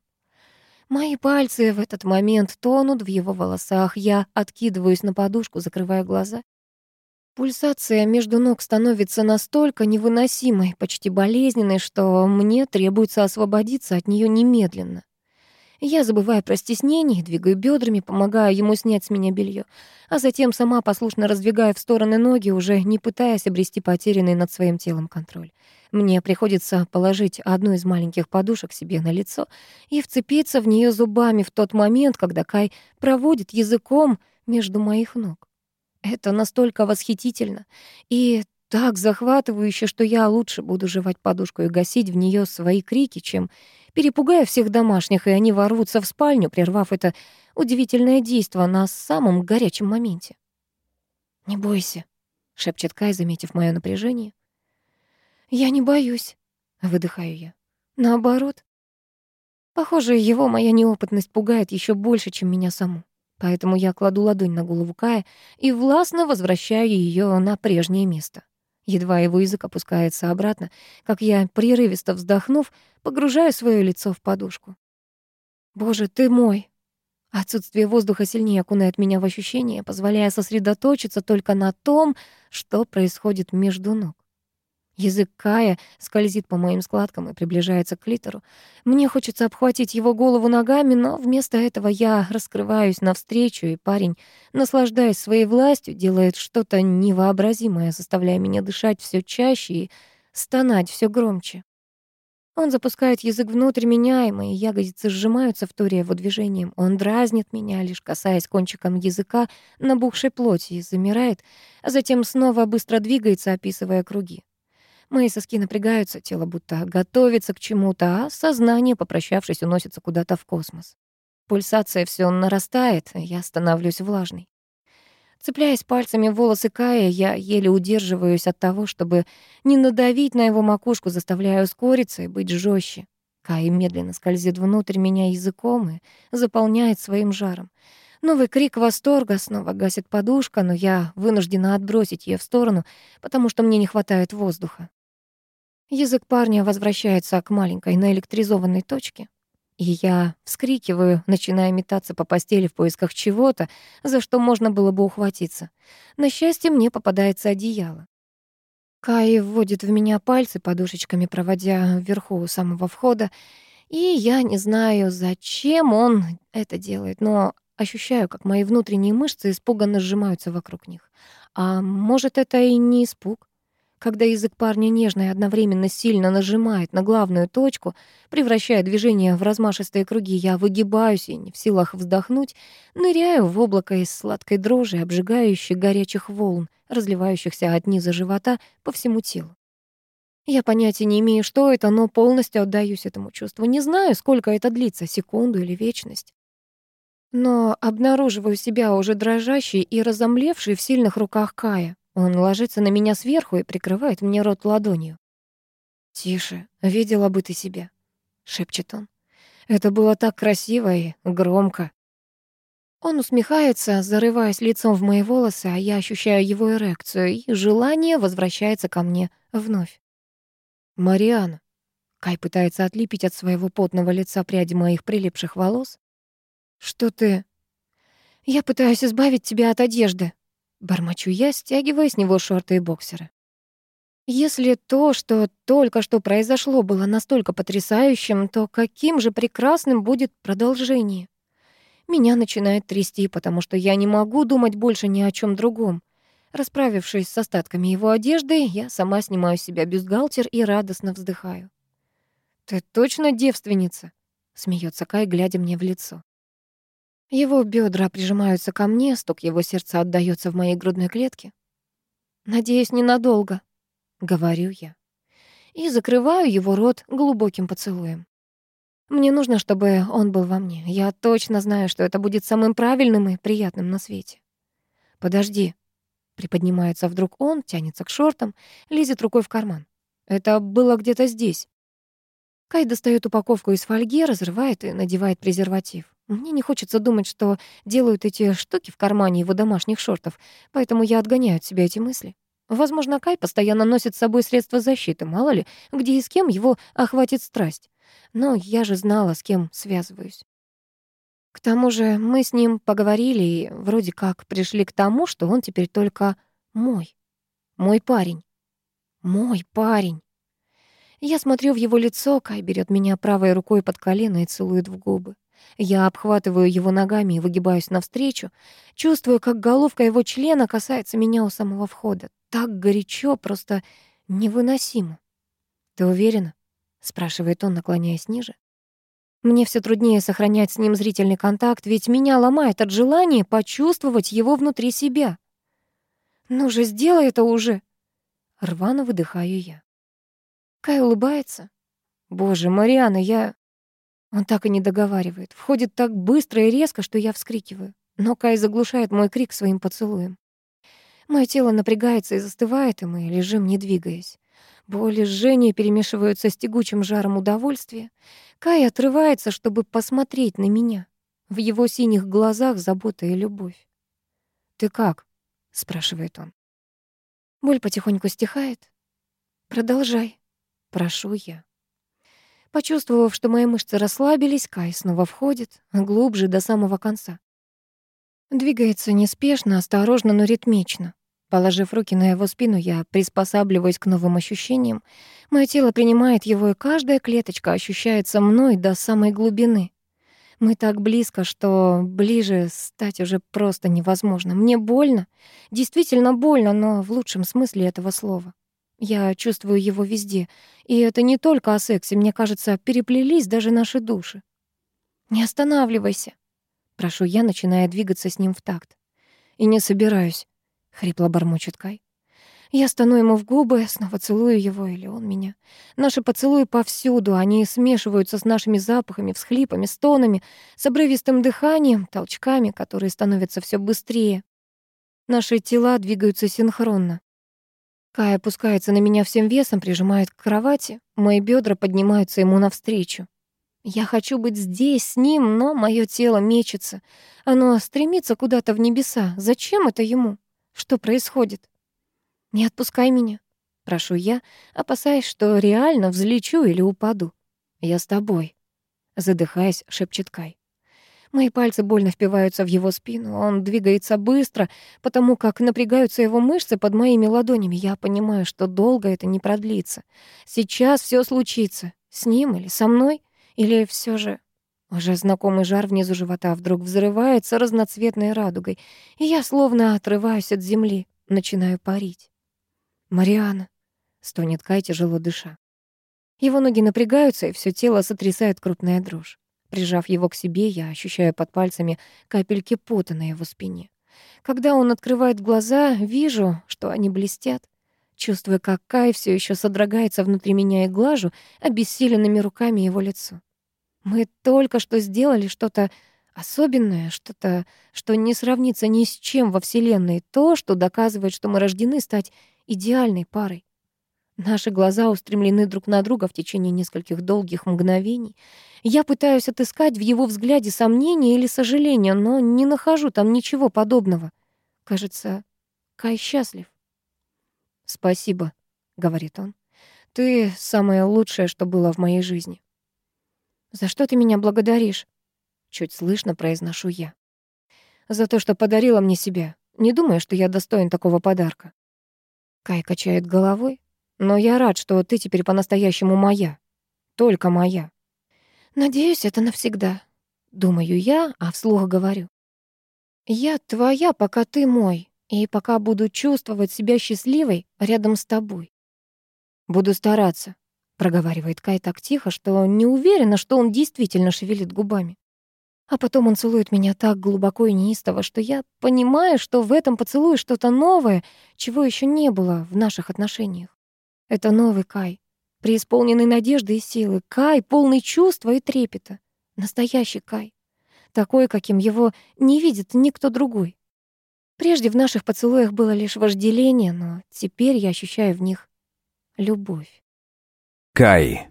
Мои пальцы в этот момент тонут в его волосах. Я откидываюсь на подушку, закрывая глаза. Пульсация между ног становится настолько невыносимой, почти болезненной, что мне требуется освободиться от нее немедленно. Я забываю про стеснение, двигаю бедрами, помогаю ему снять с меня белье, а затем сама послушно раздвигаю в стороны ноги, уже не пытаясь обрести потерянный над своим телом контроль. Мне приходится положить одну из маленьких подушек себе на лицо и вцепиться в нее зубами в тот момент, когда Кай проводит языком между моих ног. Это настолько восхитительно и так захватывающе, что я лучше буду жевать подушку и гасить в нее свои крики, чем перепугая всех домашних, и они ворвутся в спальню, прервав это удивительное действо на самом горячем моменте. «Не бойся», — шепчет Кай, заметив мое напряжение. «Я не боюсь», — выдыхаю я. «Наоборот». Похоже, его моя неопытность пугает еще больше, чем меня саму. Поэтому я кладу ладонь на голову Кая и властно возвращаю ее на прежнее место. Едва его язык опускается обратно, как я, прерывисто вздохнув, погружаю свое лицо в подушку. «Боже, ты мой!» Отсутствие воздуха сильнее окунает меня в ощущение, позволяя сосредоточиться только на том, что происходит между ног. Язык Кая скользит по моим складкам и приближается к клитору. Мне хочется обхватить его голову ногами, но вместо этого я раскрываюсь навстречу, и парень, наслаждаясь своей властью, делает что-то невообразимое, заставляя меня дышать все чаще и стонать все громче. Он запускает язык внутрь меня, и мои ягодицы сжимаются, вторя его движением. Он дразнит меня, лишь касаясь кончиком языка набухшей плоти, и замирает, а затем снова быстро двигается, описывая круги. Мои соски напрягаются, тело будто готовится к чему-то, а сознание, попрощавшись, уносится куда-то в космос. Пульсация все нарастает, я становлюсь влажной. Цепляясь пальцами в волосы Кая, я еле удерживаюсь от того, чтобы не надавить на его макушку, заставляя ускориться и быть жестче. Кай медленно скользит внутрь меня языком и заполняет своим жаром. Новый крик восторга, снова гасит подушка, но я вынуждена отбросить ее в сторону, потому что мне не хватает воздуха. Язык парня возвращается к маленькой наэлектризованной точке. И я вскрикиваю, начиная метаться по постели в поисках чего-то, за что можно было бы ухватиться. На счастье, мне попадается одеяло. Кай вводит в меня пальцы, подушечками проводя вверху у самого входа, и я не знаю, зачем он это делает, но ощущаю, как мои внутренние мышцы испуганно сжимаются вокруг них. А может, это и не испуг? Когда язык парня нежно и одновременно сильно нажимает на главную точку, превращая движение в размашистые круги, я выгибаюсь и не в силах вздохнуть, ныряю в облако из сладкой дрожи, обжигающих горячих волн, разливающихся от низа живота по всему телу. Я понятия не имею, что это, но полностью отдаюсь этому чувству. Не знаю, сколько это длится, секунду или вечность. Но обнаруживаю себя уже дрожащей и разомлевшей в сильных руках Кая. Он ложится на меня сверху и прикрывает мне рот ладонью. «Тише, видела бы ты себя», — шепчет он. «Это было так красиво и громко». Он усмехается, зарываясь лицом в мои волосы, а я ощущаю его эрекцию, и желание возвращается ко мне вновь. «Мариана». Кай пытается отлепить от своего потного лица пряди моих прилипших волос. «Что ты...» «Я пытаюсь избавить тебя от одежды», Бормочу я, стягивая с него шорты и боксеры. Если то, что только что произошло, было настолько потрясающим, то каким же прекрасным будет продолжение? Меня начинает трясти, потому что я не могу думать больше ни о чем другом. Расправившись с остатками его одежды, я сама снимаю с себя бюстгальтер и радостно вздыхаю. «Ты точно девственница?» — смеется Кай, глядя мне в лицо. Его бедра прижимаются ко мне, стук его сердца отдаётся в моей грудной клетке. «Надеюсь, ненадолго», — говорю я. И закрываю его рот глубоким поцелуем. Мне нужно, чтобы он был во мне. Я точно знаю, что это будет самым правильным и приятным на свете. «Подожди», — приподнимается вдруг он, тянется к шортам, лезет рукой в карман. «Это было где-то здесь». Кай достает упаковку из фольги, разрывает и надевает презерватив. Мне не хочется думать, что делают эти штуки в кармане его домашних шортов, поэтому я отгоняю от себя эти мысли. Возможно, Кай постоянно носит с собой средства защиты, мало ли, где и с кем его охватит страсть. Но я же знала, с кем связываюсь. К тому же мы с ним поговорили и вроде как пришли к тому, что он теперь только мой. Мой парень. Мой парень. Я смотрю в его лицо, Кай берет меня правой рукой под колено и целует в губы. Я обхватываю его ногами и выгибаюсь навстречу, чувствую, как головка его члена касается меня у самого входа. Так горячо, просто невыносимо. «Ты уверена?» — спрашивает он, наклоняясь ниже. Мне все труднее сохранять с ним зрительный контакт, ведь меня ломает от желания почувствовать его внутри себя. «Ну же, сделай это уже!» Рвано выдыхаю я. Кай улыбается. «Боже, Мариана, я...» Он так и не договаривает. Входит так быстро и резко, что я вскрикиваю. Но Кай заглушает мой крик своим поцелуем. Мое тело напрягается и застывает, и мы лежим, не двигаясь. Боль и жжение перемешиваются с тягучим жаром удовольствия. Кай отрывается, чтобы посмотреть на меня. В его синих глазах забота и любовь. «Ты как?» — спрашивает он. Боль потихоньку стихает. «Продолжай», — прошу я. Почувствовав, что мои мышцы расслабились, Кай снова входит, глубже до самого конца. Двигается неспешно, осторожно, но ритмично. Положив руки на его спину, я приспосабливаюсь к новым ощущениям. Моё тело принимает его, и каждая клеточка ощущается мной до самой глубины. Мы так близко, что ближе стать уже просто невозможно. Мне больно, действительно больно, но в лучшем смысле этого слова. Я чувствую его везде. И это не только о сексе, мне кажется, переплелись даже наши души. «Не останавливайся», — прошу я, начиная двигаться с ним в такт. «И не собираюсь», — хрипло бормочет Кай. Я стану ему в губы, снова целую его или он меня. Наши поцелуи повсюду, они смешиваются с нашими запахами, всхлипами, стонами, с обрывистым дыханием, толчками, которые становятся все быстрее. Наши тела двигаются синхронно. Кай опускается на меня всем весом, прижимает к кровати. Мои бедра поднимаются ему навстречу. Я хочу быть здесь с ним, но мое тело мечется. Оно стремится куда-то в небеса. Зачем это ему? Что происходит? «Не отпускай меня», — прошу я, опасаясь, что реально взлечу или упаду. «Я с тобой», — задыхаясь, шепчет Кай. Мои пальцы больно впиваются в его спину. Он двигается быстро, потому как напрягаются его мышцы под моими ладонями. Я понимаю, что долго это не продлится. Сейчас все случится. С ним или со мной? Или все же... Уже знакомый жар внизу живота вдруг взрывается разноцветной радугой, и я словно отрываюсь от земли, начинаю парить. «Мариана», — стонет Кай, тяжело дыша. Его ноги напрягаются, и все тело сотрясает крупная дрожь. Прижав его к себе, я ощущаю под пальцами капельки пота на его спине. Когда он открывает глаза, вижу, что они блестят. Чувствуя, как Кай все еще содрогается внутри меня и глажу обессиленными руками его лицо. Мы только что сделали что-то особенное, что-то, что не сравнится ни с чем во Вселенной, то, что доказывает, что мы рождены стать идеальной парой. Наши глаза устремлены друг на друга в течение нескольких долгих мгновений. Я пытаюсь отыскать в его взгляде сомнения или сожаления, но не нахожу там ничего подобного. Кажется, Кай счастлив. «Спасибо», — говорит он. «Ты самое лучшее, что было в моей жизни». «За что ты меня благодаришь?» Чуть слышно произношу я. «За то, что подарила мне себя. Не думаю, что я достоин такого подарка». Кай качает головой. «Но я рад, что ты теперь по-настоящему моя. Только моя». «Надеюсь, это навсегда», — думаю я, а вслух говорю. «Я твоя, пока ты мой, и пока буду чувствовать себя счастливой рядом с тобой». «Буду стараться», — проговаривает Кай так тихо, что не уверена, что он действительно шевелит губами. А потом он целует меня так глубоко и неистово, что я понимаю, что в этом поцелуе что-то новое, чего еще не было в наших отношениях. Это новый Кай, преисполненный надежды и силы, Кай, полный чувства и трепета. Настоящий Кай. Такой, каким его не видит никто другой. Прежде в наших поцелуях было лишь вожделение, но теперь я ощущаю в них любовь. Кай.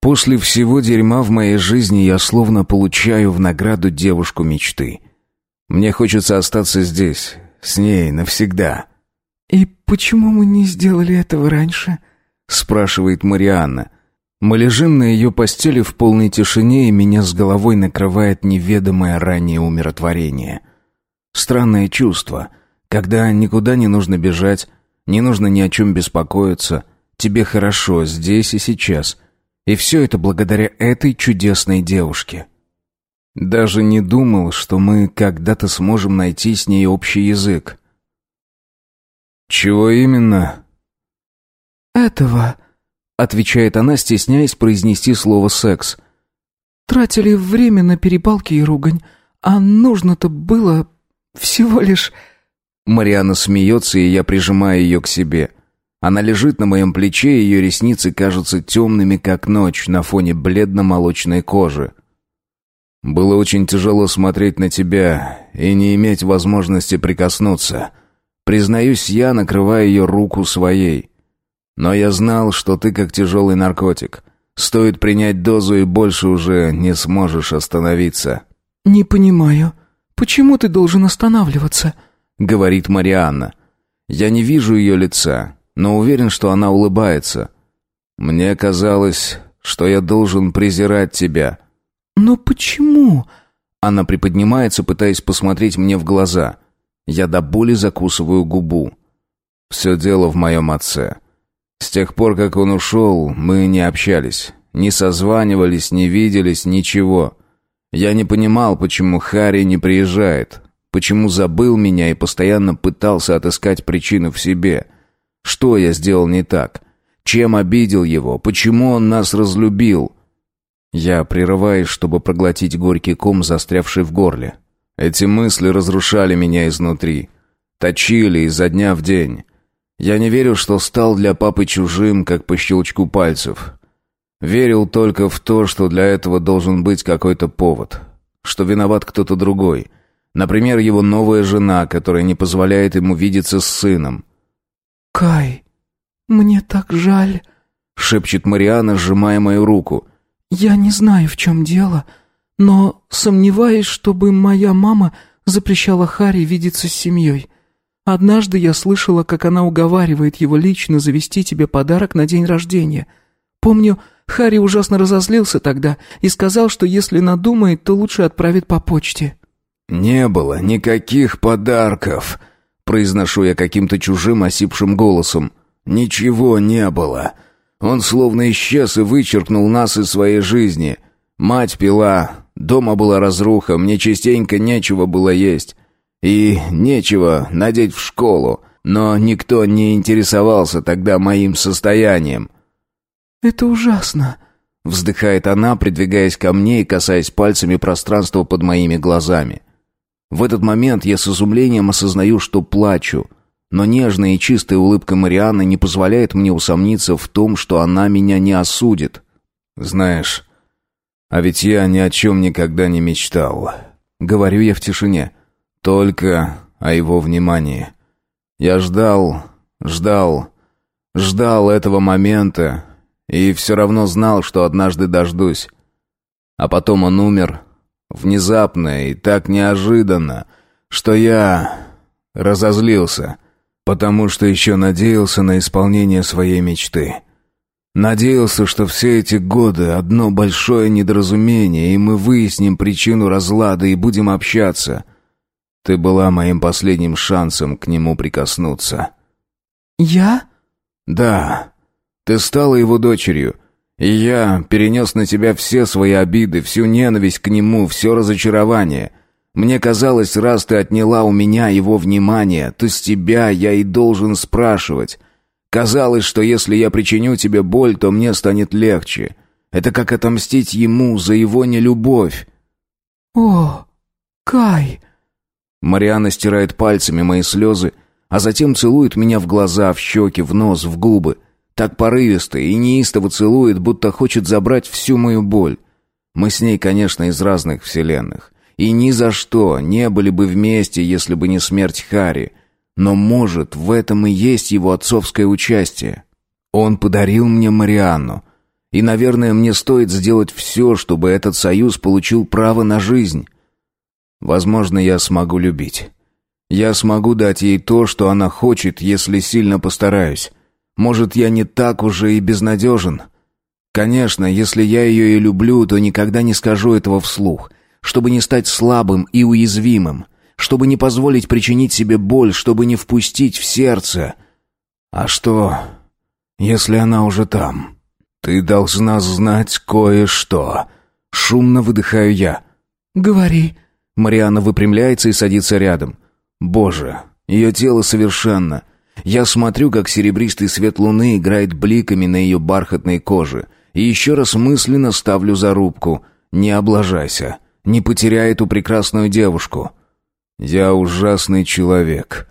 После всего дерьма в моей жизни я словно получаю в награду девушку мечты. Мне хочется остаться здесь, с ней навсегда. «И почему мы не сделали этого раньше?» — спрашивает Марианна. Мы лежим на ее постели в полной тишине, и меня с головой накрывает неведомое ранее умиротворение. Странное чувство, когда никуда не нужно бежать, не нужно ни о чем беспокоиться, тебе хорошо здесь и сейчас — и все это благодаря этой чудесной девушке. Даже не думал, что мы когда-то сможем найти с ней общий язык. «Чего именно?» «Этого», — отвечает она, стесняясь произнести слово «секс». «Тратили время на перепалки и ругань, а нужно-то было всего лишь...» Мариана смеется, и я прижимаю ее к себе. Она лежит на моем плече, и ее ресницы кажутся темными, как ночь, на фоне бледно-молочной кожи. Было очень тяжело смотреть на тебя и не иметь возможности прикоснуться. Признаюсь, я накрываю ее руку своей. Но я знал, что ты как тяжелый наркотик. Стоит принять дозу, и больше уже не сможешь остановиться. «Не понимаю, почему ты должен останавливаться?» — говорит Марианна. Я не вижу ее лица, но уверен, что она улыбается. Мне казалось, что я должен презирать тебя. Но почему? Она приподнимается, пытаясь посмотреть мне в глаза. Я до боли закусываю губу. Все дело в моем отце. С тех пор, как он ушел, мы не общались, не созванивались, не виделись, ничего. Я не понимал, почему Харри не приезжает, почему забыл меня и постоянно пытался отыскать причину в себе — что я сделал не так? Чем обидел его? Почему он нас разлюбил? Я прерываюсь, чтобы проглотить горький ком, застрявший в горле. Эти мысли разрушали меня изнутри. Точили изо дня в день. Я не верю, что стал для папы чужим, как по щелчку пальцев. Верил только в то, что для этого должен быть какой-то повод. Что виноват кто-то другой. Например, его новая жена, которая не позволяет ему видеться с сыном. «Кай, мне так жаль», — шепчет Мариана, сжимая мою руку. «Я не знаю, в чем дело, но сомневаюсь, чтобы моя мама запрещала Хари видеться с семьей. Однажды я слышала, как она уговаривает его лично завести тебе подарок на день рождения. Помню, Хари ужасно разозлился тогда и сказал, что если надумает, то лучше отправит по почте». «Не было никаких подарков», — произношу я каким-то чужим осипшим голосом. «Ничего не было. Он словно исчез и вычеркнул нас из своей жизни. Мать пила, дома была разруха, мне частенько нечего было есть. И нечего надеть в школу, но никто не интересовался тогда моим состоянием». «Это ужасно», — вздыхает она, придвигаясь ко мне и касаясь пальцами пространства под моими глазами. В этот момент я с изумлением осознаю, что плачу, но нежная и чистая улыбка Марианны не позволяет мне усомниться в том, что она меня не осудит. «Знаешь, а ведь я ни о чем никогда не мечтал», — говорю я в тишине, — «только о его внимании. Я ждал, ждал, ждал этого момента, и все равно знал, что однажды дождусь. А потом он умер, внезапно и так неожиданно, что я разозлился, потому что еще надеялся на исполнение своей мечты. Надеялся, что все эти годы одно большое недоразумение, и мы выясним причину разлада и будем общаться. Ты была моим последним шансом к нему прикоснуться. «Я?» «Да. Ты стала его дочерью, и я перенес на тебя все свои обиды, всю ненависть к нему, все разочарование. Мне казалось, раз ты отняла у меня его внимание, то с тебя я и должен спрашивать. Казалось, что если я причиню тебе боль, то мне станет легче. Это как отомстить ему за его нелюбовь». «О, Кай!» Мариана стирает пальцами мои слезы, а затем целует меня в глаза, в щеки, в нос, в губы. Так порывисто и неистово целует, будто хочет забрать всю мою боль. Мы с ней, конечно, из разных вселенных. И ни за что не были бы вместе, если бы не смерть Хари. Но, может, в этом и есть его отцовское участие. Он подарил мне Марианну. И, наверное, мне стоит сделать все, чтобы этот союз получил право на жизнь. Возможно, я смогу любить. Я смогу дать ей то, что она хочет, если сильно постараюсь. Может, я не так уже и безнадежен? Конечно, если я ее и люблю, то никогда не скажу этого вслух, чтобы не стать слабым и уязвимым, чтобы не позволить причинить себе боль, чтобы не впустить в сердце. А что, если она уже там? Ты должна знать кое-что. Шумно выдыхаю я. «Говори». Мариана выпрямляется и садится рядом. «Боже, ее тело совершенно, я смотрю, как серебристый свет луны играет бликами на ее бархатной коже, и еще раз мысленно ставлю зарубку «Не облажайся, не потеряй эту прекрасную девушку». Я ужасный человек.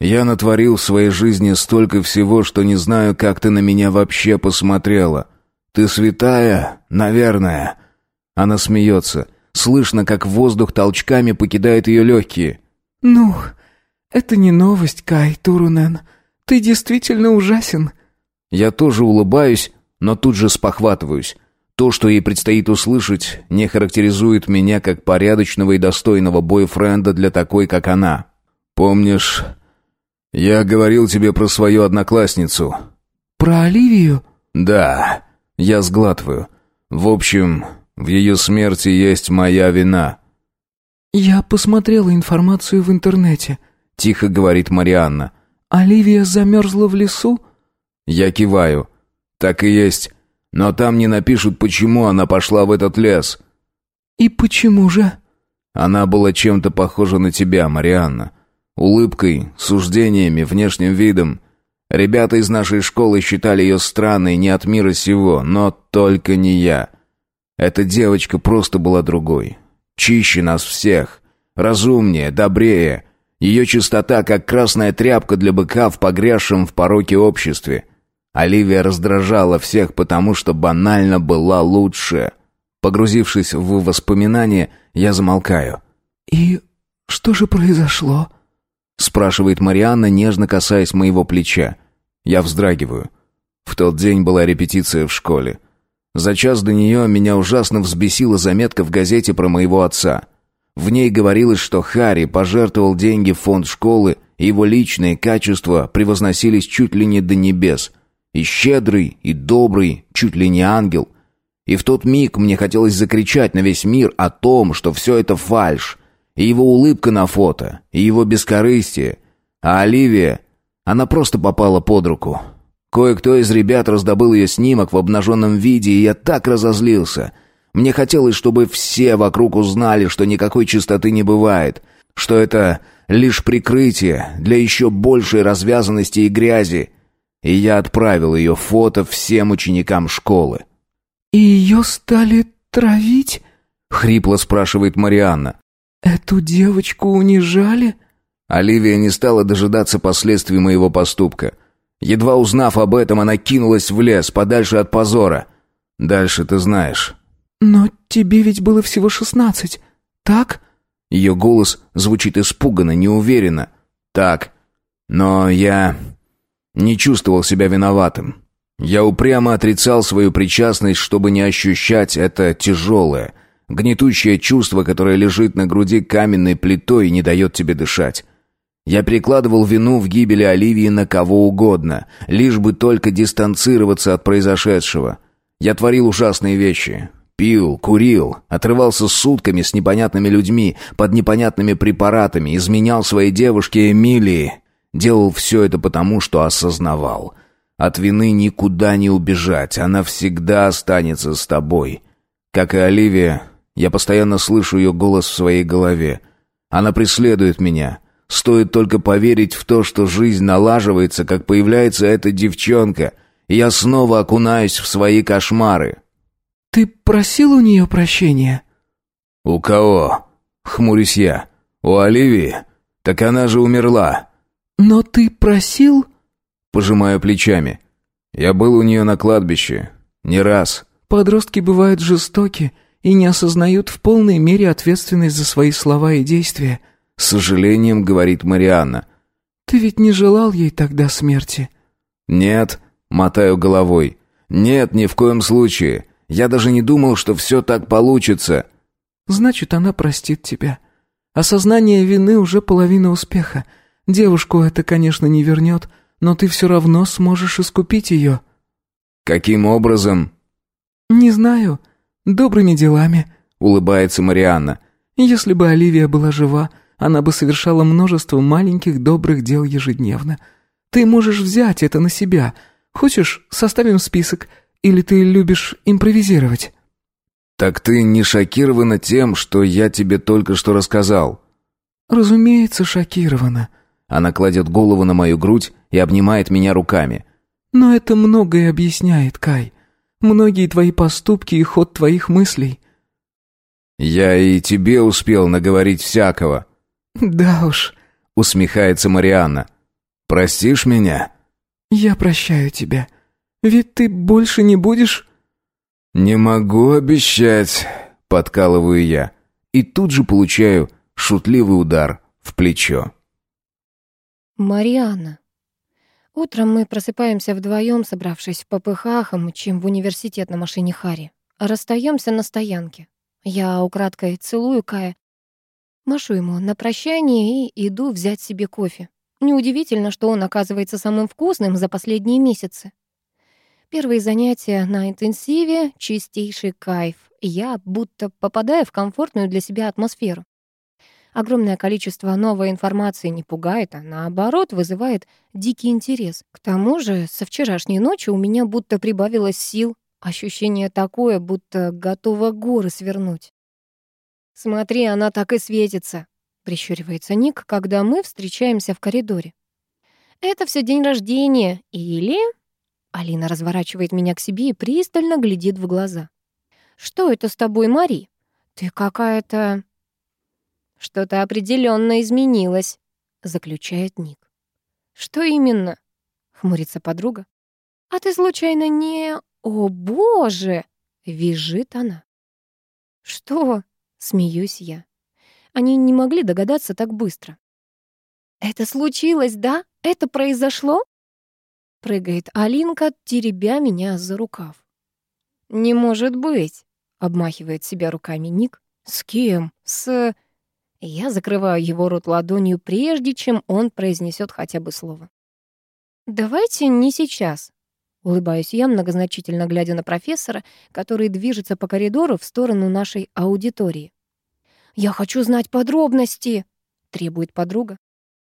Я натворил в своей жизни столько всего, что не знаю, как ты на меня вообще посмотрела. Ты святая, наверное. Она смеется. Слышно, как воздух толчками покидает ее легкие. «Ну, «Это не новость, Кай Турунен. Ты действительно ужасен». Я тоже улыбаюсь, но тут же спохватываюсь. То, что ей предстоит услышать, не характеризует меня как порядочного и достойного бойфренда для такой, как она. «Помнишь, я говорил тебе про свою одноклассницу?» «Про Оливию?» «Да». Я сглатываю. «В общем, в ее смерти есть моя вина». «Я посмотрела информацию в интернете», — тихо говорит Марианна. «Оливия замерзла в лесу?» Я киваю. «Так и есть. Но там не напишут, почему она пошла в этот лес». «И почему же?» «Она была чем-то похожа на тебя, Марианна. Улыбкой, суждениями, внешним видом. Ребята из нашей школы считали ее странной, не от мира сего, но только не я. Эта девочка просто была другой. Чище нас всех. Разумнее, добрее. Ее чистота, как красная тряпка для быка в погрязшем в пороке обществе. Оливия раздражала всех, потому что банально была лучше. Погрузившись в воспоминания, я замолкаю. «И что же произошло?» спрашивает Марианна, нежно касаясь моего плеча. Я вздрагиваю. В тот день была репетиция в школе. За час до нее меня ужасно взбесила заметка в газете про моего отца. В ней говорилось, что Харри пожертвовал деньги в фонд школы, и его личные качества превозносились чуть ли не до небес. И щедрый, и добрый, чуть ли не ангел. И в тот миг мне хотелось закричать на весь мир о том, что все это фальшь, и его улыбка на фото, и его бескорыстие. А Оливия, она просто попала под руку. Кое-кто из ребят раздобыл ее снимок в обнаженном виде, и я так разозлился. Мне хотелось, чтобы все вокруг узнали, что никакой чистоты не бывает, что это лишь прикрытие для еще большей развязанности и грязи. И я отправил ее фото всем ученикам школы. «И ее стали травить?» — хрипло спрашивает Марианна. «Эту девочку унижали?» Оливия не стала дожидаться последствий моего поступка. Едва узнав об этом, она кинулась в лес, подальше от позора. Дальше ты знаешь. «Но тебе ведь было всего шестнадцать, так?» Ее голос звучит испуганно, неуверенно. «Так. Но я не чувствовал себя виноватым. Я упрямо отрицал свою причастность, чтобы не ощущать это тяжелое, Гнетущее чувство, которое лежит на груди каменной плитой и не дает тебе дышать. Я перекладывал вину в гибели Оливии на кого угодно, лишь бы только дистанцироваться от произошедшего. Я творил ужасные вещи. Пил, курил, отрывался сутками с непонятными людьми, под непонятными препаратами, изменял своей девушке Эмилии. Делал все это потому, что осознавал. От вины никуда не убежать, она всегда останется с тобой. Как и Оливия, я постоянно слышу ее голос в своей голове. Она преследует меня. Стоит только поверить в то, что жизнь налаживается, как появляется эта девчонка, и я снова окунаюсь в свои кошмары. «Ты просил у нее прощения?» «У кого?» — хмурюсь я. «У Оливии? Так она же умерла». «Но ты просил?» Пожимаю плечами. «Я был у нее на кладбище. Не раз». «Подростки бывают жестоки и не осознают в полной мере ответственность за свои слова и действия. С сожалением говорит Марианна. Ты ведь не желал ей тогда смерти? Нет, мотаю головой. Нет, ни в коем случае. Я даже не думал, что все так получится. Значит, она простит тебя. Осознание вины уже половина успеха. Девушку это, конечно, не вернет, но ты все равно сможешь искупить ее. Каким образом? Не знаю. «Добрыми делами», — улыбается Марианна. «Если бы Оливия была жива, она бы совершала множество маленьких добрых дел ежедневно. Ты можешь взять это на себя. Хочешь, составим список? Или ты любишь импровизировать?» «Так ты не шокирована тем, что я тебе только что рассказал?» «Разумеется, шокирована». Она кладет голову на мою грудь и обнимает меня руками. «Но это многое объясняет, Кай. Многие твои поступки и ход твоих мыслей». «Я и тебе успел наговорить всякого». «Да уж», — усмехается Марианна. «Простишь меня?» «Я прощаю тебя. Ведь ты больше не будешь...» «Не могу обещать», — подкалываю я. И тут же получаю шутливый удар в плечо. «Марианна». Утром мы просыпаемся вдвоем, собравшись в попыхах, и мчим в университет на машине Хари. Расстаемся на стоянке. Я украдкой целую Кая, машу ему на прощание и иду взять себе кофе. Неудивительно, что он оказывается самым вкусным за последние месяцы. Первые занятия на интенсиве — чистейший кайф. Я будто попадаю в комфортную для себя атмосферу. Огромное количество новой информации не пугает, а наоборот вызывает дикий интерес. К тому же со вчерашней ночи у меня будто прибавилось сил. Ощущение такое, будто готова горы свернуть. «Смотри, она так и светится», — прищуривается Ник, когда мы встречаемся в коридоре. Это все день рождения. Или...» Алина разворачивает меня к себе и пристально глядит в глаза. «Что это с тобой, Мари? Ты какая-то...» «Что-то определенно изменилось», — заключает Ник. «Что именно?» — хмурится подруга. «А ты случайно не... О, боже!» — визжит она. «Что?» — смеюсь я. Они не могли догадаться так быстро. «Это случилось, да? Это произошло?» Прыгает Алинка, теребя меня за рукав. «Не может быть!» — обмахивает себя руками Ник. «С кем? С...» Я закрываю его рот ладонью, прежде чем он произнесет хотя бы слово. «Давайте не сейчас», — улыбаюсь я, многозначительно глядя на профессора, который движется по коридору в сторону нашей аудитории. «Я хочу знать подробности», — требует подруга.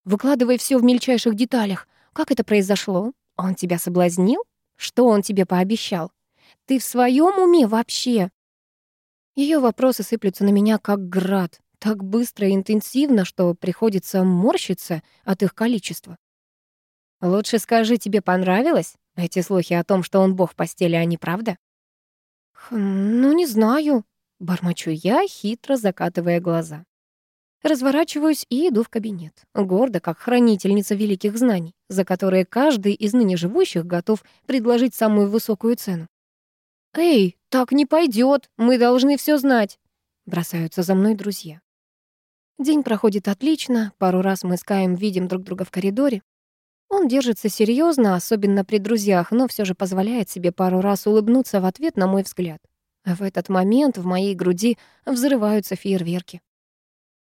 «Выкладывай все в мельчайших деталях. Как это произошло? Он тебя соблазнил? Что он тебе пообещал? Ты в своем уме вообще?» Ее вопросы сыплются на меня, как град, так быстро и интенсивно, что приходится морщиться от их количества. «Лучше скажи, тебе понравилось? Эти слухи о том, что он бог в постели, они правда?» «Хм, «Ну, не знаю», — бормочу я, хитро закатывая глаза. Разворачиваюсь и иду в кабинет, гордо, как хранительница великих знаний, за которые каждый из ныне живущих готов предложить самую высокую цену. «Эй, так не пойдет, мы должны все знать!» Бросаются за мной друзья. День проходит отлично, пару раз мы с Каем видим друг друга в коридоре. Он держится серьезно, особенно при друзьях, но все же позволяет себе пару раз улыбнуться в ответ на мой взгляд. В этот момент в моей груди взрываются фейерверки.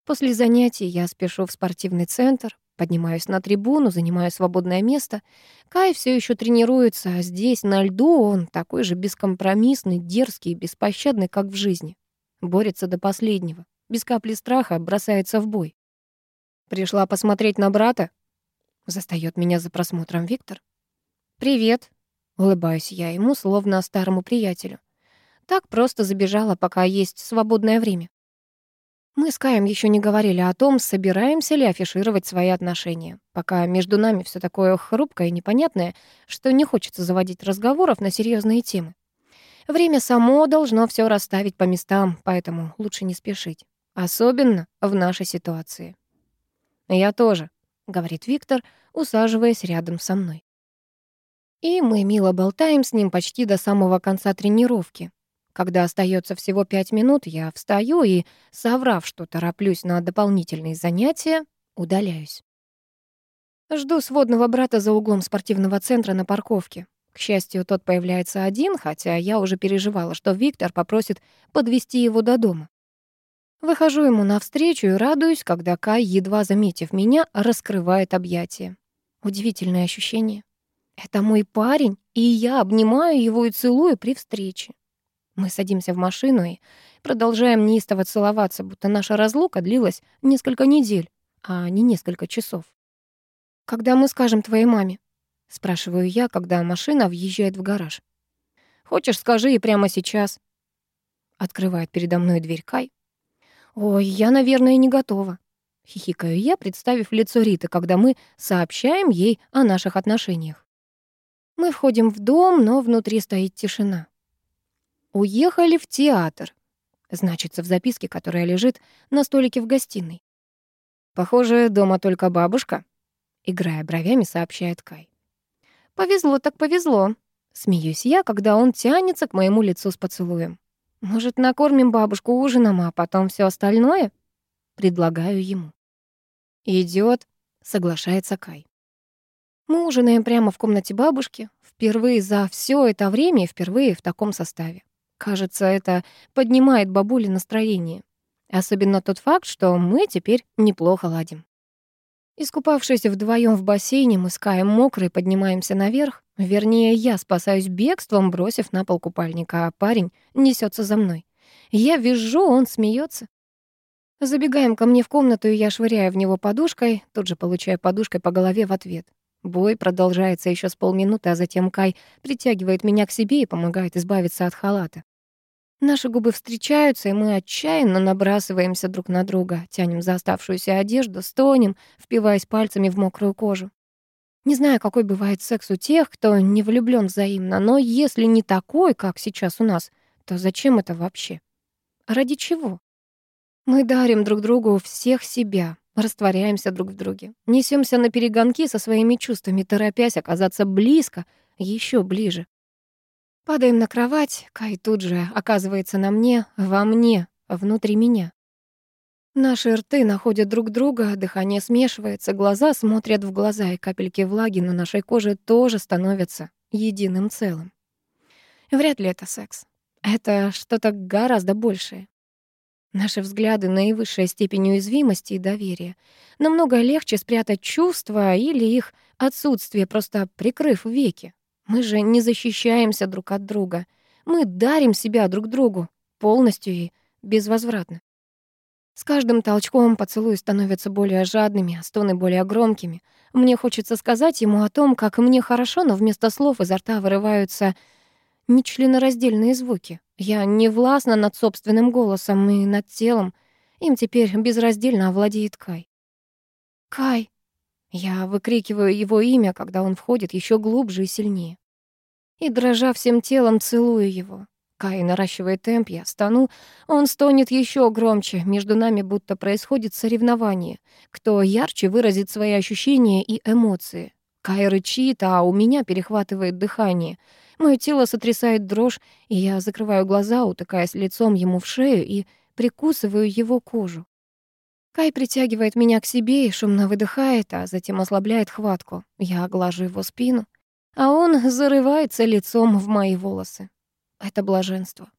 После занятий я спешу в спортивный центр, поднимаюсь на трибуну, занимаю свободное место. Кай все еще тренируется, а здесь, на льду, он такой же бескомпромиссный, дерзкий, беспощадный, как в жизни. Борется до последнего, без капли страха бросается в бой. «Пришла посмотреть на брата?» Застаёт меня за просмотром Виктор. «Привет», — улыбаюсь я ему, словно старому приятелю. Так просто забежала, пока есть свободное время. Мы с Каем еще не говорили о том, собираемся ли афишировать свои отношения, пока между нами все такое хрупкое и непонятное, что не хочется заводить разговоров на серьезные темы. Время само должно все расставить по местам, поэтому лучше не спешить. Особенно в нашей ситуации. «Я тоже», — говорит Виктор, усаживаясь рядом со мной. И мы мило болтаем с ним почти до самого конца тренировки, когда остается всего пять минут, я встаю и, соврав, что тороплюсь на дополнительные занятия, удаляюсь. Жду сводного брата за углом спортивного центра на парковке. К счастью, тот появляется один, хотя я уже переживала, что Виктор попросит подвести его до дома. Выхожу ему навстречу и радуюсь, когда Кай, едва заметив меня, раскрывает объятия. Удивительное ощущение. Это мой парень, и я обнимаю его и целую при встрече. Мы садимся в машину и продолжаем неистово целоваться, будто наша разлука длилась несколько недель, а не несколько часов. «Когда мы скажем твоей маме?» — спрашиваю я, когда машина въезжает в гараж. «Хочешь, скажи и прямо сейчас». Открывает передо мной дверь Кай. «Ой, я, наверное, не готова». Хихикаю я, представив лицо Риты, когда мы сообщаем ей о наших отношениях. Мы входим в дом, но внутри стоит тишина. «Уехали в театр», значится в записке, которая лежит на столике в гостиной. «Похоже, дома только бабушка», — играя бровями, сообщает Кай. «Повезло так повезло», — смеюсь я, когда он тянется к моему лицу с поцелуем. «Может, накормим бабушку ужином, а потом все остальное?» Предлагаю ему. Идет, соглашается Кай. Мы ужинаем прямо в комнате бабушки, впервые за все это время и впервые в таком составе. Кажется, это поднимает бабуле настроение. Особенно тот факт, что мы теперь неплохо ладим. Искупавшись вдвоем в бассейне, мы с Каем мокрые поднимаемся наверх. Вернее, я спасаюсь бегством, бросив на пол купальника, а парень несется за мной. Я вижу, он смеется. Забегаем ко мне в комнату, и я швыряю в него подушкой, тут же получаю подушкой по голове в ответ. Бой продолжается еще с полминуты, а затем Кай притягивает меня к себе и помогает избавиться от халата. Наши губы встречаются, и мы отчаянно набрасываемся друг на друга, тянем за оставшуюся одежду, стонем, впиваясь пальцами в мокрую кожу. Не знаю, какой бывает секс у тех, кто не влюблен взаимно, но если не такой, как сейчас у нас, то зачем это вообще? Ради чего? Мы дарим друг другу всех себя, растворяемся друг в друге, несемся на перегонки со своими чувствами, торопясь оказаться близко, еще ближе. Падаем на кровать, Кай тут же оказывается на мне, во мне, внутри меня. Наши рты находят друг друга, дыхание смешивается, глаза смотрят в глаза, и капельки влаги на нашей коже тоже становятся единым целым. Вряд ли это секс. Это что-то гораздо большее. Наши взгляды — наивысшая степень уязвимости и доверия. Намного легче спрятать чувства или их отсутствие, просто прикрыв веки. Мы же не защищаемся друг от друга. Мы дарим себя друг другу полностью и безвозвратно. С каждым толчком поцелуи становятся более жадными, а стоны более громкими. Мне хочется сказать ему о том, как мне хорошо, но вместо слов изо рта вырываются нечленораздельные звуки. Я не властна над собственным голосом и над телом. Им теперь безраздельно овладеет Кай. «Кай!» Я выкрикиваю его имя, когда он входит еще глубже и сильнее. И, дрожа всем телом, целую его. Кай наращивает темп, я стану. Он стонет еще громче. Между нами будто происходит соревнование. Кто ярче выразит свои ощущения и эмоции. Кай рычит, а у меня перехватывает дыхание. Мое тело сотрясает дрожь, и я закрываю глаза, утыкаясь лицом ему в шею и прикусываю его кожу. Кай притягивает меня к себе и шумно выдыхает, а затем ослабляет хватку. Я глажу его спину, а он зарывается лицом в мои волосы. Это блаженство.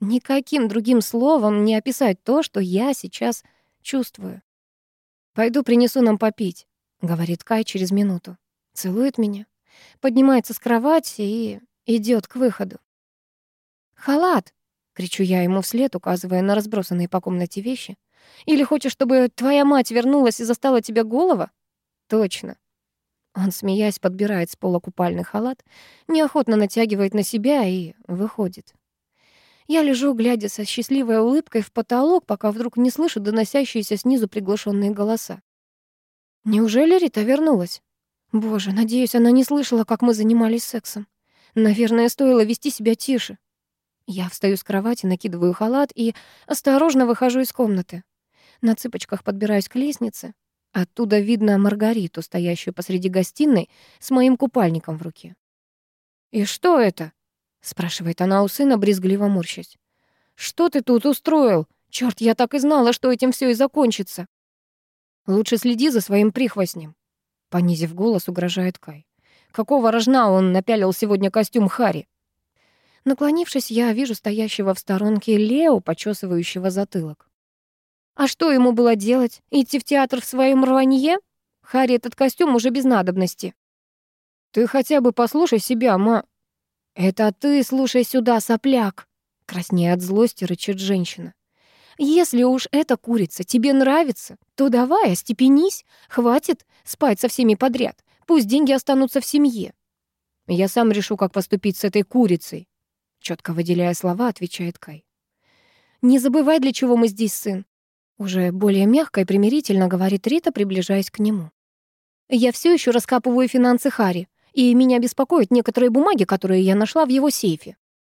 Никаким другим словом не описать то, что я сейчас чувствую. «Пойду принесу нам попить», — говорит Кай через минуту. Целует меня, поднимается с кровати и идет к выходу. «Халат!» — кричу я ему вслед, указывая на разбросанные по комнате вещи. «Или хочешь, чтобы твоя мать вернулась и застала тебя голова?» «Точно. Он, смеясь, подбирает с пола купальный халат, неохотно натягивает на себя и выходит. Я лежу, глядя со счастливой улыбкой в потолок, пока вдруг не слышу доносящиеся снизу приглушенные голоса. Неужели Рита вернулась? Боже, надеюсь, она не слышала, как мы занимались сексом. Наверное, стоило вести себя тише. Я встаю с кровати, накидываю халат и осторожно выхожу из комнаты. На цыпочках подбираюсь к лестнице. Оттуда видно Маргариту, стоящую посреди гостиной с моим купальником в руке. «И что это?» — спрашивает она у сына, брезгливо морщась. «Что ты тут устроил? Черт, я так и знала, что этим все и закончится!» «Лучше следи за своим прихвостнем», — понизив голос, угрожает Кай. «Какого рожна он напялил сегодня костюм Хари?» Наклонившись, я вижу стоящего в сторонке Лео, почесывающего затылок. А что ему было делать? Идти в театр в своем рванье? Харри этот костюм уже без надобности. Ты хотя бы послушай себя, ма... Это ты слушай сюда, сопляк. Краснея от злости, рычит женщина. Если уж эта курица тебе нравится, то давай, остепенись. Хватит спать со всеми подряд. Пусть деньги останутся в семье. Я сам решу, как поступить с этой курицей. Четко выделяя слова, отвечает Кай. Не забывай, для чего мы здесь, сын. Уже более мягко и примирительно говорит Рита, приближаясь к нему. «Я все еще раскапываю финансы Хари, и меня беспокоят некоторые бумаги, которые я нашла в его сейфе.